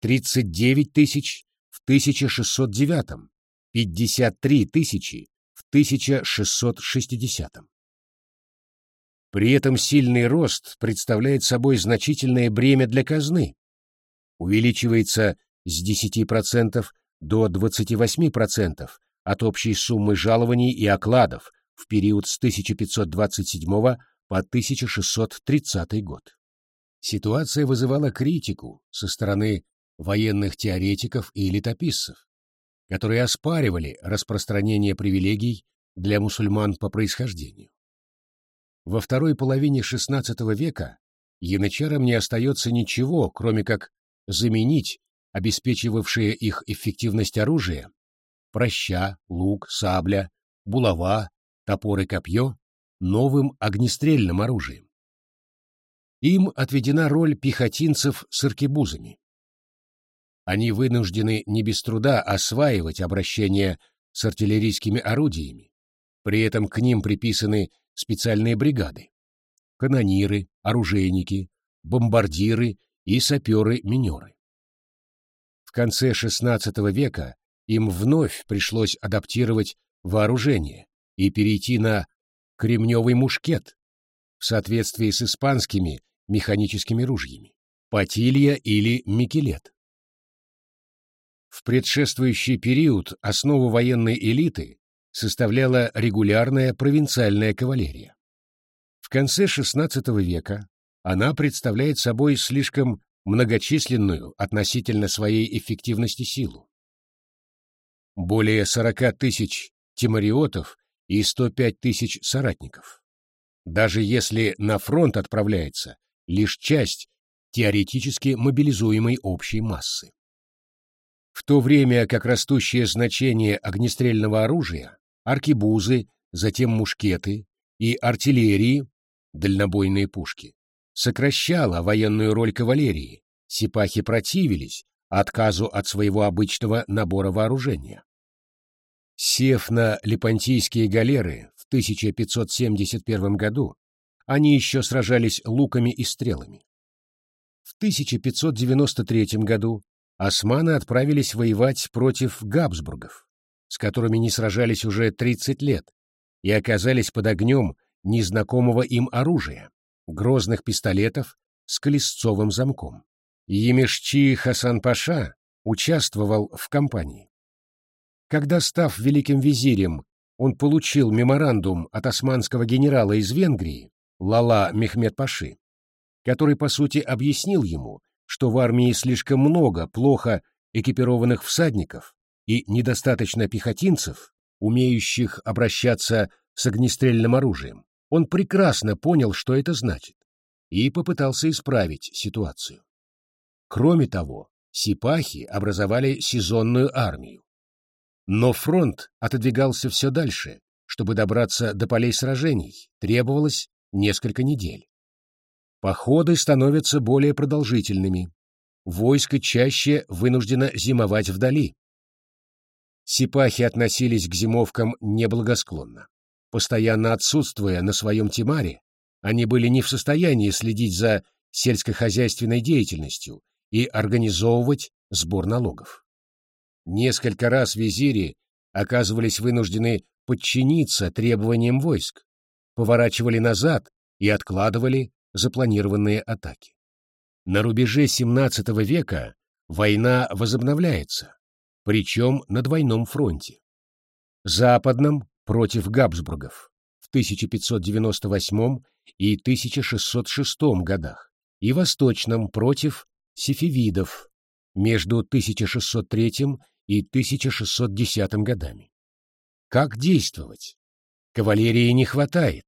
39 тысяч в 1609, 53 тысячи в 1660. При этом сильный рост представляет собой значительное бремя для казны. Увеличивается с 10% до 28% от общей суммы жалований и окладов в период с 1527 по 1630 год. Ситуация вызывала критику со стороны военных теоретиков и летописцев, которые оспаривали распространение привилегий для мусульман по происхождению. Во второй половине XVI века янычарам не остается ничего, кроме как заменить обеспечивавшее их эффективность оружие проща, лук, сабля, булава, топор и копье новым огнестрельным оружием. Им отведена роль пехотинцев с аркебузами. Они вынуждены не без труда осваивать обращение с артиллерийскими орудиями. При этом к ним приписаны специальные бригады. Канониры, оружейники, бомбардиры и саперы-минеры. В конце XVI века им вновь пришлось адаптировать вооружение и перейти на кремневый мушкет в соответствии с испанскими механическими ружьями, патилья или микелет. В предшествующий период основу военной элиты составляла регулярная провинциальная кавалерия. В конце XVI века она представляет собой слишком многочисленную относительно своей эффективности силу. Более 40 тысяч тимариотов и 105 тысяч соратников. Даже если на фронт отправляется лишь часть теоретически мобилизуемой общей массы. В то время как растущее значение огнестрельного оружия, аркебузы, затем мушкеты и артиллерии, дальнобойные пушки, сокращало военную роль кавалерии, сипахи противились отказу от своего обычного набора вооружения. Сев на Лепантийские галеры в 1571 году, они еще сражались луками и стрелами. В 1593 году османы отправились воевать против Габсбургов, с которыми не сражались уже 30 лет, и оказались под огнем незнакомого им оружия, грозных пистолетов с колесцовым замком. Емешчи Хасан-Паша участвовал в кампании. Когда, став великим визирем, он получил меморандум от османского генерала из Венгрии, Лала Мехмед-Паши, который, по сути, объяснил ему, что в армии слишком много плохо экипированных всадников и недостаточно пехотинцев, умеющих обращаться с огнестрельным оружием. Он прекрасно понял, что это значит, и попытался исправить ситуацию. Кроме того, сипахи образовали сезонную армию. Но фронт отодвигался все дальше, чтобы добраться до полей сражений, требовалось несколько недель. Походы становятся более продолжительными. Войско чаще вынуждено зимовать вдали. Сипахи относились к зимовкам неблагосклонно. Постоянно отсутствуя на своем Тимаре, они были не в состоянии следить за сельскохозяйственной деятельностью и организовывать сбор налогов. Несколько раз визири оказывались вынуждены подчиниться требованиям войск, поворачивали назад и откладывали запланированные атаки. На рубеже XVII века война возобновляется, причем на двойном фронте. Западном против Габсбургов в 1598 и 1606 годах и восточном против сефевидов между 1603 и 1610 годами. Как действовать? Кавалерии не хватает,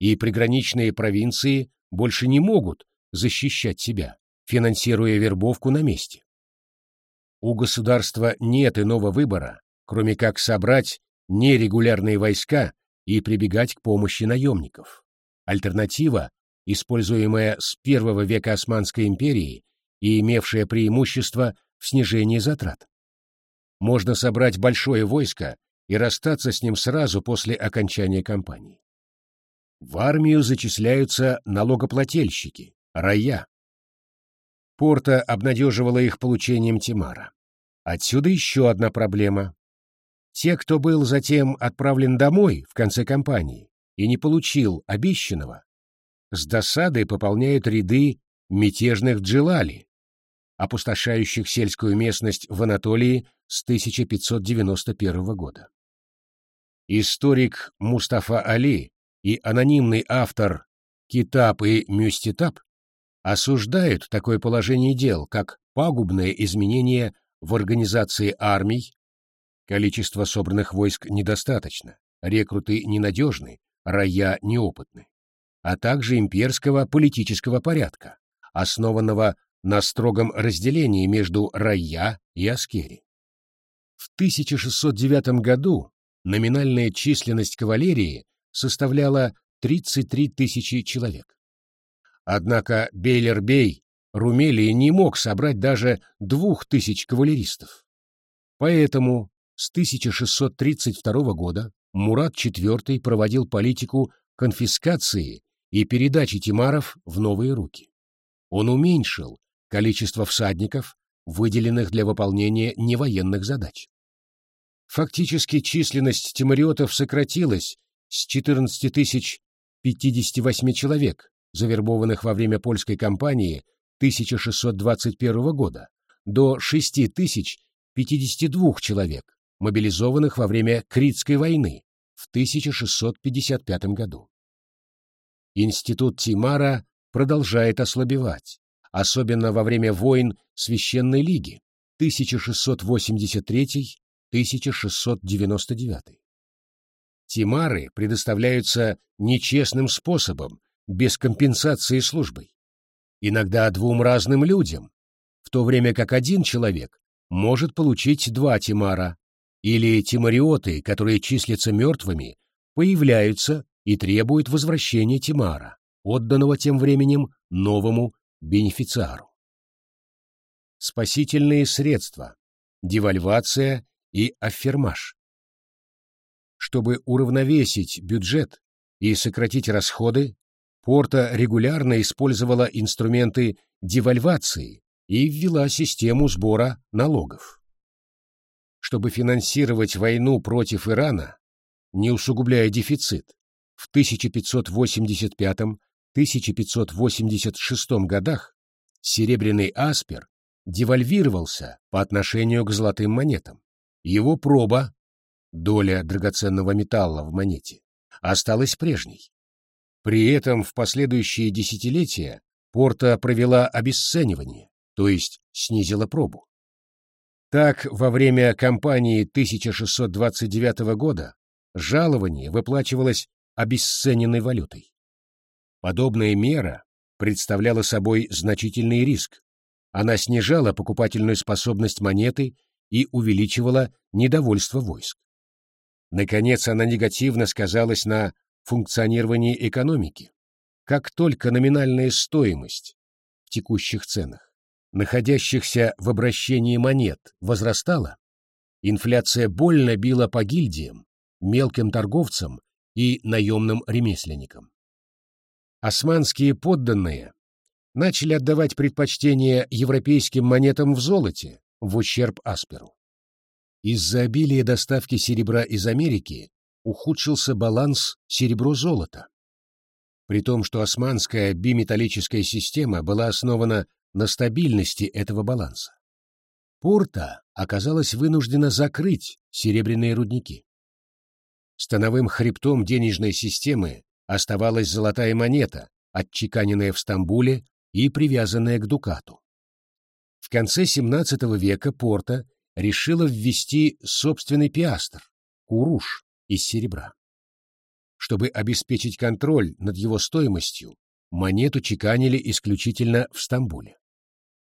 и приграничные провинции больше не могут защищать себя, финансируя вербовку на месте. У государства нет иного выбора, кроме как собрать нерегулярные войска и прибегать к помощи наемников. Альтернатива, используемая с первого века Османской империи и имевшая преимущество в снижении затрат. Можно собрать большое войско и расстаться с ним сразу после окончания кампании. В армию зачисляются налогоплательщики, рая. Порта обнадеживала их получением Тимара. Отсюда еще одна проблема. Те, кто был затем отправлен домой в конце кампании и не получил обещанного, с досадой пополняют ряды мятежных джилали, опустошающих сельскую местность в Анатолии с 1591 года. Историк Мустафа Али и анонимный автор Китап и Мюститап осуждают такое положение дел как пагубное изменение в организации армий, количество собранных войск недостаточно, рекруты ненадежны, рая неопытны, а также имперского политического порядка, основанного на строгом разделении между рая и аскери. В 1609 году номинальная численность кавалерии составляла 33 тысячи человек. Однако Бейлербей Румелии не мог собрать даже двух тысяч кавалеристов. Поэтому с 1632 года Мурат IV проводил политику конфискации и передачи тимаров в новые руки. Он уменьшил количество всадников, выделенных для выполнения невоенных задач. Фактически численность тимариотов сократилась с 14 тысяч 58 человек, завербованных во время польской кампании 1621 года, до 6 тысяч 52 человек, мобилизованных во время Критской войны в 1655 году. Институт Тимара продолжает ослабевать, особенно во время войн Священной Лиги 1683-1699. Тимары предоставляются нечестным способом, без компенсации службой. Иногда двум разным людям, в то время как один человек может получить два тимара, или тимариоты, которые числятся мертвыми, появляются и требуют возвращения тимара, отданного тем временем новому бенефициару. Спасительные средства, девальвация и аффирмаж чтобы уравновесить бюджет и сократить расходы, Порта регулярно использовала инструменты девальвации и ввела систему сбора налогов. Чтобы финансировать войну против Ирана, не усугубляя дефицит, в 1585-1586 годах серебряный аспер девальвировался по отношению к золотым монетам. Его проба, доля драгоценного металла в монете, осталась прежней. При этом в последующие десятилетия Порта провела обесценивание, то есть снизила пробу. Так, во время кампании 1629 года жалование выплачивалось обесцененной валютой. Подобная мера представляла собой значительный риск. Она снижала покупательную способность монеты и увеличивала недовольство войск. Наконец, она негативно сказалась на функционировании экономики. Как только номинальная стоимость в текущих ценах, находящихся в обращении монет, возрастала, инфляция больно била по гильдиям, мелким торговцам и наемным ремесленникам. Османские подданные начали отдавать предпочтение европейским монетам в золоте в ущерб Асперу. Из-за обилия доставки серебра из Америки ухудшился баланс серебро-золото. При том, что османская биметаллическая система была основана на стабильности этого баланса. Порта оказалась вынуждена закрыть серебряные рудники. Становым хребтом денежной системы оставалась золотая монета, отчеканенная в Стамбуле и привязанная к дукату. Конце XVII века Порта решила ввести собственный пиастр – куруш из серебра. Чтобы обеспечить контроль над его стоимостью, монету чеканили исключительно в Стамбуле.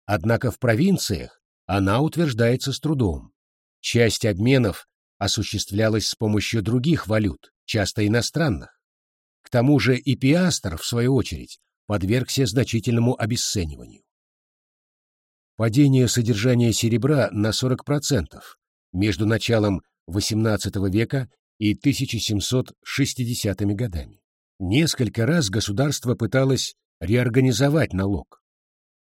Однако в провинциях она утверждается с трудом. Часть обменов осуществлялась с помощью других валют, часто иностранных. К тому же и пиастр, в свою очередь, подвергся значительному обесцениванию. Падение содержания серебра на 40% между началом XVIII века и 1760 годами. Несколько раз государство пыталось реорганизовать налог.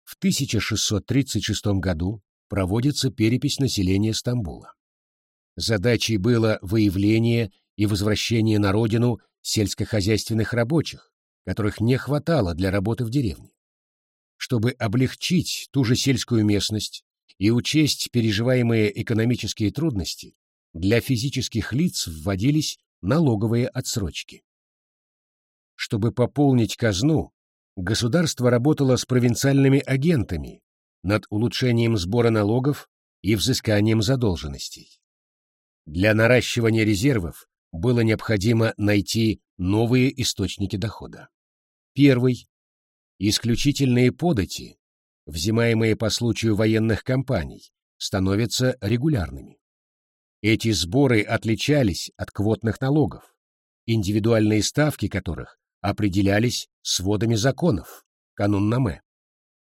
В 1636 году проводится перепись населения Стамбула. Задачей было выявление и возвращение на родину сельскохозяйственных рабочих, которых не хватало для работы в деревне. Чтобы облегчить ту же сельскую местность и учесть переживаемые экономические трудности, для физических лиц вводились налоговые отсрочки. Чтобы пополнить казну, государство работало с провинциальными агентами над улучшением сбора налогов и взысканием задолженностей. Для наращивания резервов было необходимо найти новые источники дохода. Первый – исключительные подати, взимаемые по случаю военных кампаний, становятся регулярными. Эти сборы отличались от квотных налогов, индивидуальные ставки которых определялись сводами законов, канун Наме,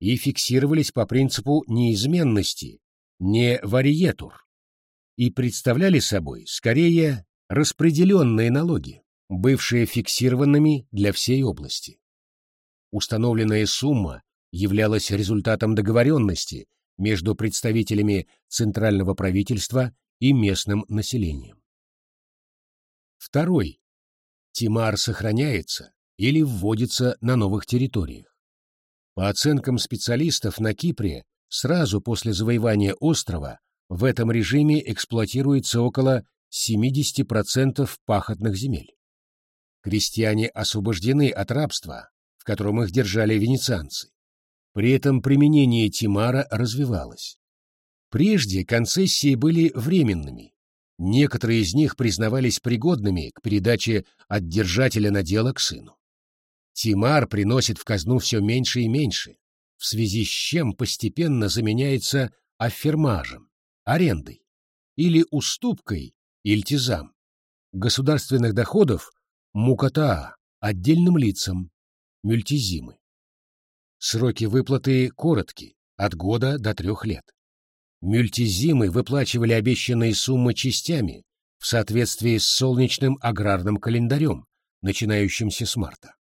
и фиксировались по принципу неизменности, не вариетур, и представляли собой скорее распределенные налоги, бывшие фиксированными для всей области. Установленная сумма являлась результатом договоренности между представителями центрального правительства и местным населением. Второй. Тимар сохраняется или вводится на новых территориях. По оценкам специалистов на Кипре, сразу после завоевания острова в этом режиме эксплуатируется около 70% пахотных земель. Крестьяне освобождены от рабства, в котором их держали венецианцы. При этом применение Тимара развивалось. Прежде концессии были временными. Некоторые из них признавались пригодными к передаче от держателя надела к сыну. Тимар приносит в казну все меньше и меньше, в связи с чем постепенно заменяется аффирмажем, арендой или уступкой ильтизам государственных доходов мукатаа отдельным лицам мультизимы. Сроки выплаты коротки, от года до трех лет. Мультизимы выплачивали обещанные суммы частями в соответствии с солнечным аграрным календарем, начинающимся с марта.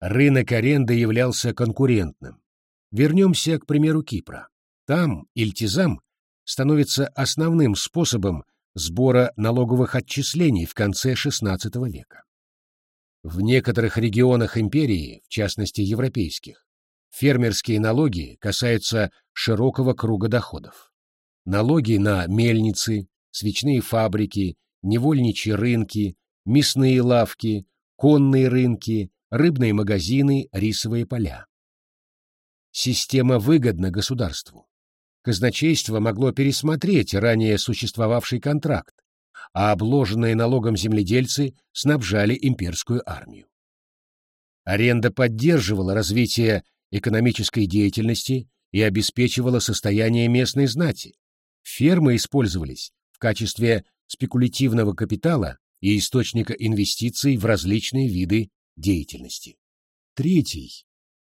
Рынок аренды являлся конкурентным. Вернемся к примеру Кипра. Там ильтизам становится основным способом сбора налоговых отчислений в конце XVI века. В некоторых регионах империи, в частности европейских, фермерские налоги касаются широкого круга доходов. Налоги на мельницы, свечные фабрики, невольничьи рынки, мясные лавки, конные рынки, рыбные магазины, рисовые поля. Система выгодна государству. Казначейство могло пересмотреть ранее существовавший контракт, а обложенные налогом земледельцы снабжали имперскую армию. Аренда поддерживала развитие экономической деятельности и обеспечивала состояние местной знати. Фермы использовались в качестве спекулятивного капитала и источника инвестиций в различные виды деятельности. Третий.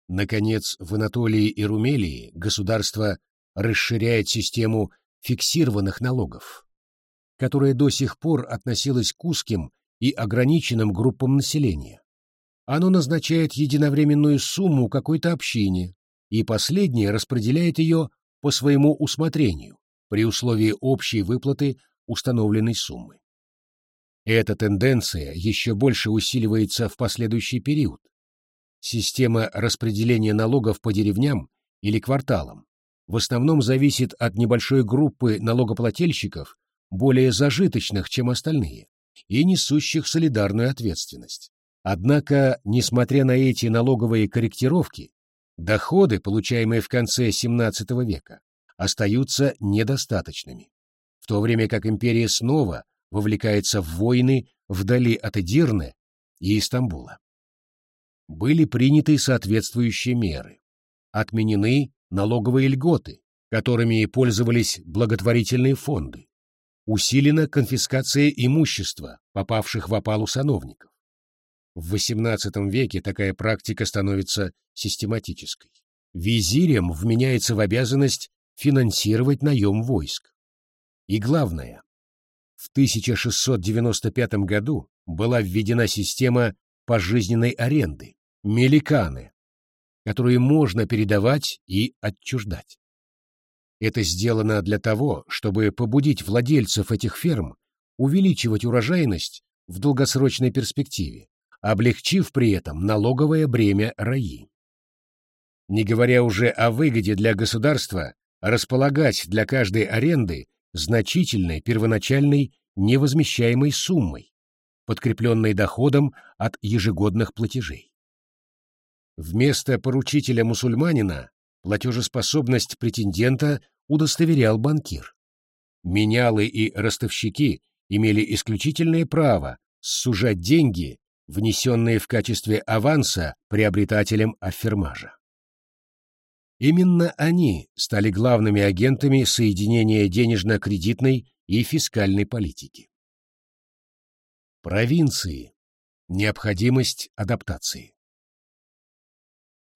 Наконец, в Анатолии и Румелии государство расширяет систему фиксированных налогов, которая до сих пор относилась к узким и ограниченным группам населения. Оно назначает единовременную сумму какой-то общине, и последняя распределяет ее по своему усмотрению при условии общей выплаты установленной суммы. Эта тенденция еще больше усиливается в последующий период. Система распределения налогов по деревням или кварталам в основном зависит от небольшой группы налогоплательщиков, более зажиточных, чем остальные, и несущих солидарную ответственность. Однако, несмотря на эти налоговые корректировки, доходы, получаемые в конце XVII века, остаются недостаточными, в то время как империя снова вовлекается в войны вдали от Эдирны и Истамбула. Были приняты соответствующие меры. Отменены налоговые льготы, которыми пользовались благотворительные фонды. Усилена конфискация имущества, попавших в опалу сановников. В XVIII веке такая практика становится систематической. Визирям вменяется в обязанность финансировать наем войск. И главное, в 1695 году была введена система пожизненной аренды, меликаны, которые можно передавать и отчуждать. Это сделано для того, чтобы побудить владельцев этих ферм увеличивать урожайность в долгосрочной перспективе, облегчив при этом налоговое бремя РАИ. Не говоря уже о выгоде для государства располагать для каждой аренды значительной первоначальной невозмещаемой суммой, подкрепленной доходом от ежегодных платежей. Вместо поручителя-мусульманина платежеспособность претендента удостоверял банкир. Менялы и ростовщики имели исключительное право сужать деньги, внесенные в качестве аванса приобретателем аффирмажа. Именно они стали главными агентами соединения денежно-кредитной и фискальной политики. Провинции. Необходимость адаптации.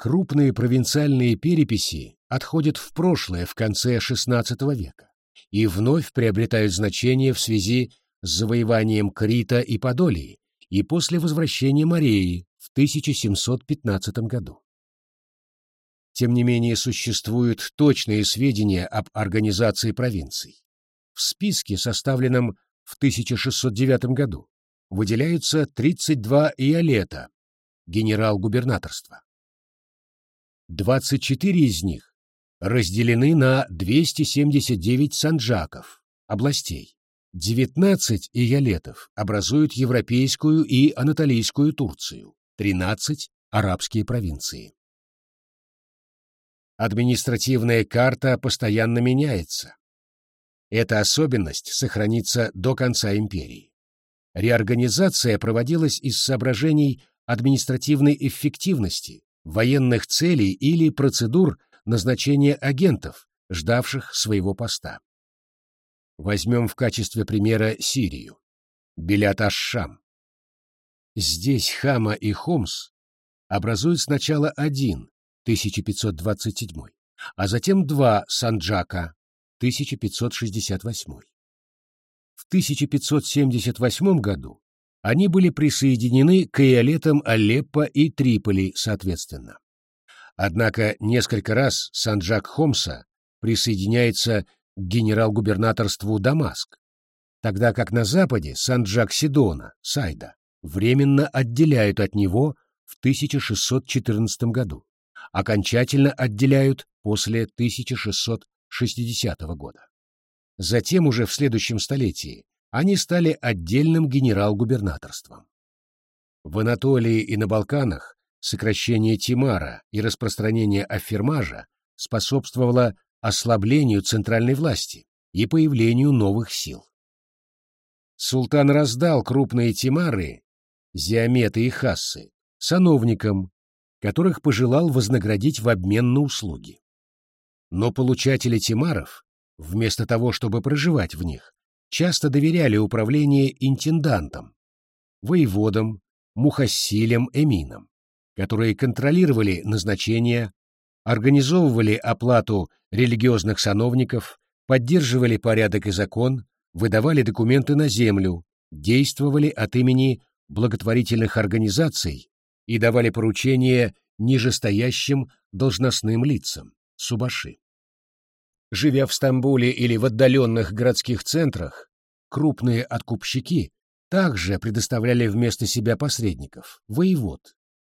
Крупные провинциальные переписи отходят в прошлое в конце XVI века и вновь приобретают значение в связи с завоеванием Крита и Подолии и после возвращения Мореи в 1715 году. Тем не менее, существуют точные сведения об организации провинций. В списке, составленном в 1609 году, выделяются 32 иолета, генерал-губернаторства. 24 из них разделены на 279 санджаков, областей. 19 иолетов образуют европейскую и анатолийскую Турцию, 13 – арабские провинции. Административная карта постоянно меняется. Эта особенность сохранится до конца империи. Реорганизация проводилась из соображений административной эффективности, военных целей или процедур назначения агентов, ждавших своего поста. Возьмем в качестве примера Сирию. Белят Аш-Шам. Здесь Хама и Хомс образуют сначала один, 1527, а затем два Санджака, 1568. В 1578 году они были присоединены к иолетам Алеппо и Триполи, соответственно. Однако несколько раз Санджак Хомса присоединяется к генерал-губернаторству Дамаск, тогда как на западе Санджак Сидона, Сайда, временно отделяют от него в 1614 году, окончательно отделяют после 1660 года. Затем уже в следующем столетии они стали отдельным генерал-губернаторством. В Анатолии и на Балканах сокращение Тимара и распространение аффирмажа способствовало ослаблению центральной власти и появлению новых сил. Султан раздал крупные тимары, зиаметы и хассы, сановникам, которых пожелал вознаградить в обмен на услуги. Но получатели тимаров, вместо того, чтобы проживать в них, часто доверяли управление интендантам, воеводам, мухассилям, эминам, которые контролировали назначение, организовывали оплату религиозных сановников, поддерживали порядок и закон, выдавали документы на землю, действовали от имени благотворительных организаций и давали поручения нижестоящим должностным лицам, субаши. Живя в Стамбуле или в отдаленных городских центрах, крупные откупщики также предоставляли вместо себя посредников, воевод,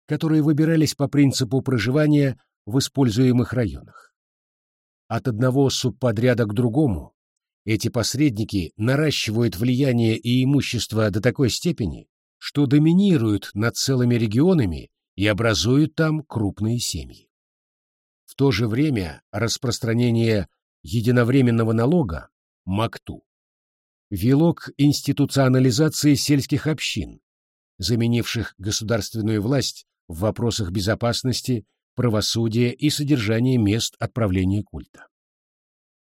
которые выбирались по принципу проживания в используемых районах. От одного субподряда к другому эти посредники наращивают влияние и имущество до такой степени, что доминируют над целыми регионами и образуют там крупные семьи. В то же время распространение единовременного налога МАКТУ вело к институционализации сельских общин, заменивших государственную власть в вопросах безопасности, правосудия и содержания мест отправления культа.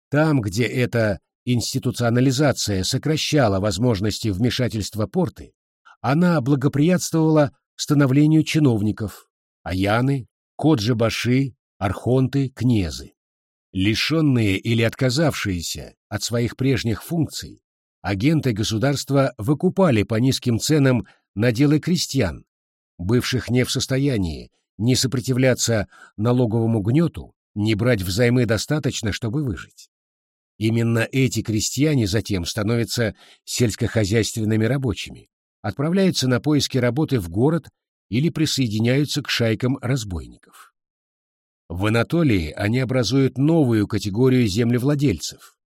Там, где эта институционализация сокращала возможности вмешательства порты, она благоприятствовала становлению чиновников, аяны, коджи-баши, архонты, кнезы. Лишенные или отказавшиеся от своих прежних функций, агенты государства выкупали по низким ценам наделы крестьян, бывших не в состоянии ни сопротивляться налоговому гнету, ни брать взаймы достаточно, чтобы выжить. Именно эти крестьяне затем становятся сельскохозяйственными рабочими, отправляются на поиски работы в город или присоединяются к шайкам разбойников. В Анатолии они образуют новую категорию землевладельцев.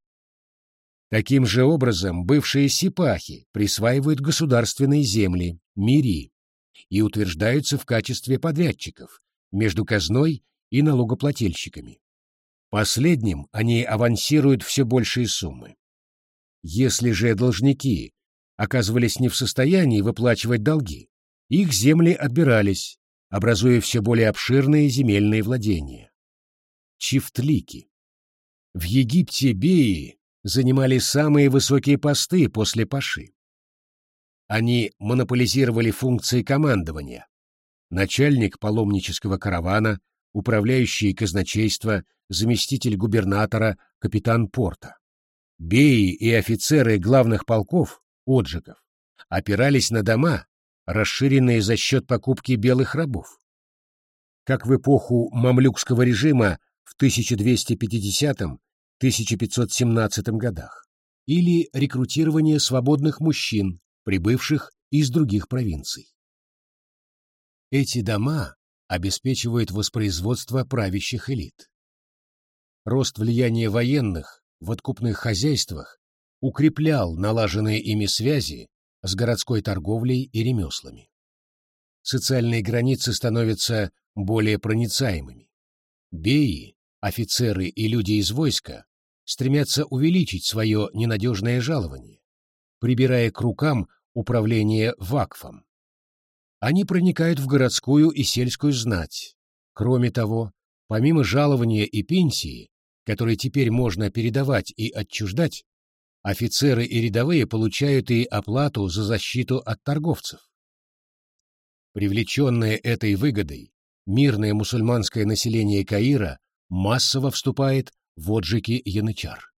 Таким же образом бывшие сипахи присваивают государственные земли, мири, и утверждаются в качестве подрядчиков между казной и налогоплательщиками. Последним они авансируют все большие суммы. Если же должники оказывались не в состоянии выплачивать долги, их земли отбирались, образуя все более обширные земельные владения. Чифтлики. В Египте беи занимали самые высокие посты после Паши. Они монополизировали функции командования. Начальник паломнического каравана, управляющий казначейство, заместитель губернатора, капитан порта. Беи и офицеры главных полков, отжигов, опирались на дома, расширенные за счет покупки белых рабов. Как в эпоху мамлюкского режима в 1250-1517 годах, или рекрутирование свободных мужчин, прибывших из других провинций. Эти дома обеспечивают воспроизводство правящих элит. Рост влияния военных в откупных хозяйствах укреплял налаженные ими связи с городской торговлей и ремеслами. Социальные границы становятся более проницаемыми. Беи, офицеры и люди из войска стремятся увеличить свое ненадежное жалование, прибирая к рукам управление вакфом. Они проникают в городскую и сельскую знать. Кроме того, помимо жалования и пенсии, которые теперь можно передавать и отчуждать, офицеры и рядовые получают и оплату за защиту от торговцев. Привлеченное этой выгодой, мирное мусульманское население Каира массово вступает в отжики янычар.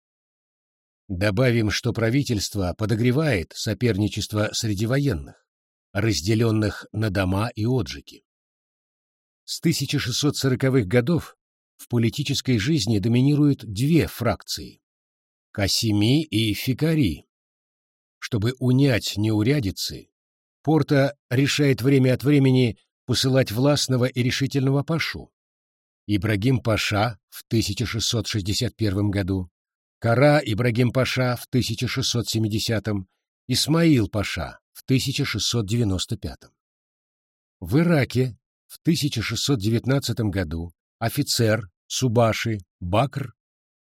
Добавим, что правительство подогревает соперничество среди военных, разделенных на дома и отжики. С 1640-х годов в политической жизни доминируют две фракции – Касими и Фикари. Чтобы унять неурядицы, Порта решает время от времени посылать властного и решительного пашу. Ибрагим Паша в 1661 году, Кара Ибрагим Паша в 1670, Исмаил Паша в 1695. В Ираке в 1619 году офицер Субаши Бакр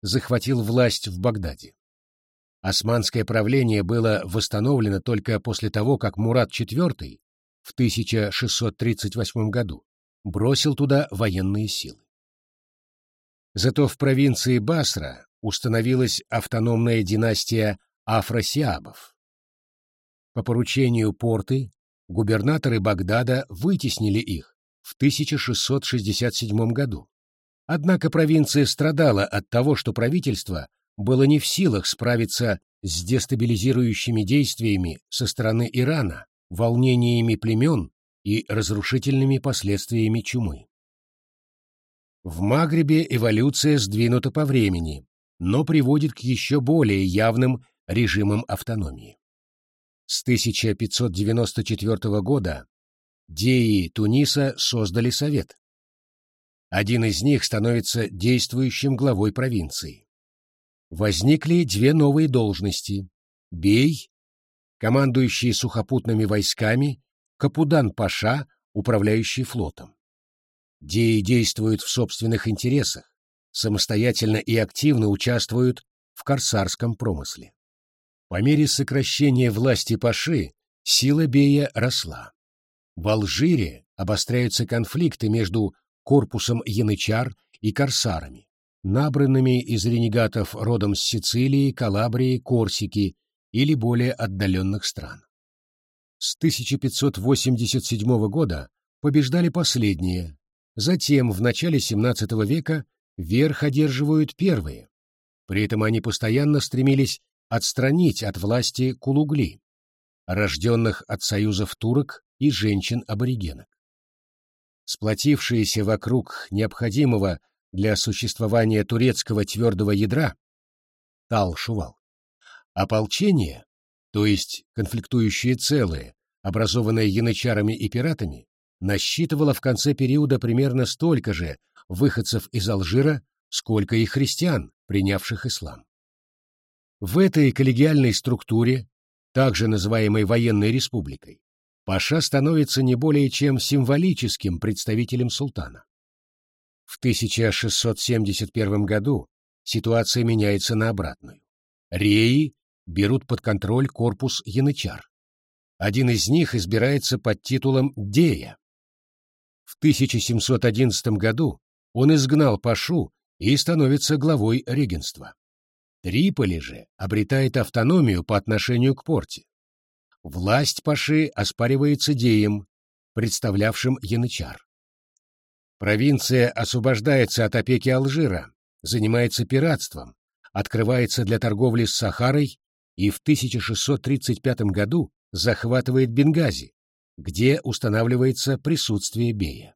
захватил власть в Багдаде. Османское правление было восстановлено только после того, как Мурат IV в 1638 году бросил туда военные силы. Зато в провинции Басра установилась автономная династия афросиабов. По поручению Порты губернаторы Багдада вытеснили их в 1667 году. Однако провинция страдала от того, что правительство было не в силах справиться с дестабилизирующими действиями со стороны Ирана, волнениями племен и разрушительными последствиями чумы. В Магребе эволюция сдвинута по времени, но приводит к еще более явным режимам автономии. С 1594 года деи Туниса создали совет. Один из них становится действующим главой провинции. Возникли две новые должности – бей, командующий сухопутными войсками, Капудан-паша, управляющий флотом. Деи действуют в собственных интересах, самостоятельно и активно участвуют в корсарском промысле. По мере сокращения власти Паши сила Бея росла. В Алжире обостряются конфликты между корпусом янычар и корсарами, набранными из ренегатов родом с Сицилии, Калабрии, Корсики или более отдаленных стран. С 1587 года побеждали последние, затем в начале XVII века верх одерживают первые. При этом они постоянно стремились отстранить от власти кулугли, рожденных от союзов турок и женщин-аборигенок. Сплотившиеся вокруг необходимого для существования турецкого твердого ядра, Тал-Шувал, ополчение, то есть конфликтующие целые, образованные янычарами и пиратами, насчитывало в конце периода примерно столько же выходцев из Алжира, сколько и христиан, принявших ислам. В этой коллегиальной структуре, также называемой военной республикой, Паша становится не более чем символическим представителем султана. В 1671 году ситуация меняется на обратную. Реи берут под контроль корпус янычар. Один из них избирается под титулом Дея. В 1711 году он изгнал Пашу и становится главой регенства. Триполи же обретает автономию по отношению к порте. Власть Паши оспаривается Деем, представлявшим янычар. Провинция освобождается от опеки Алжира, занимается пиратством, открывается для торговли с Сахарой и в 1635 году захватывает Бенгази, где устанавливается присутствие Бея.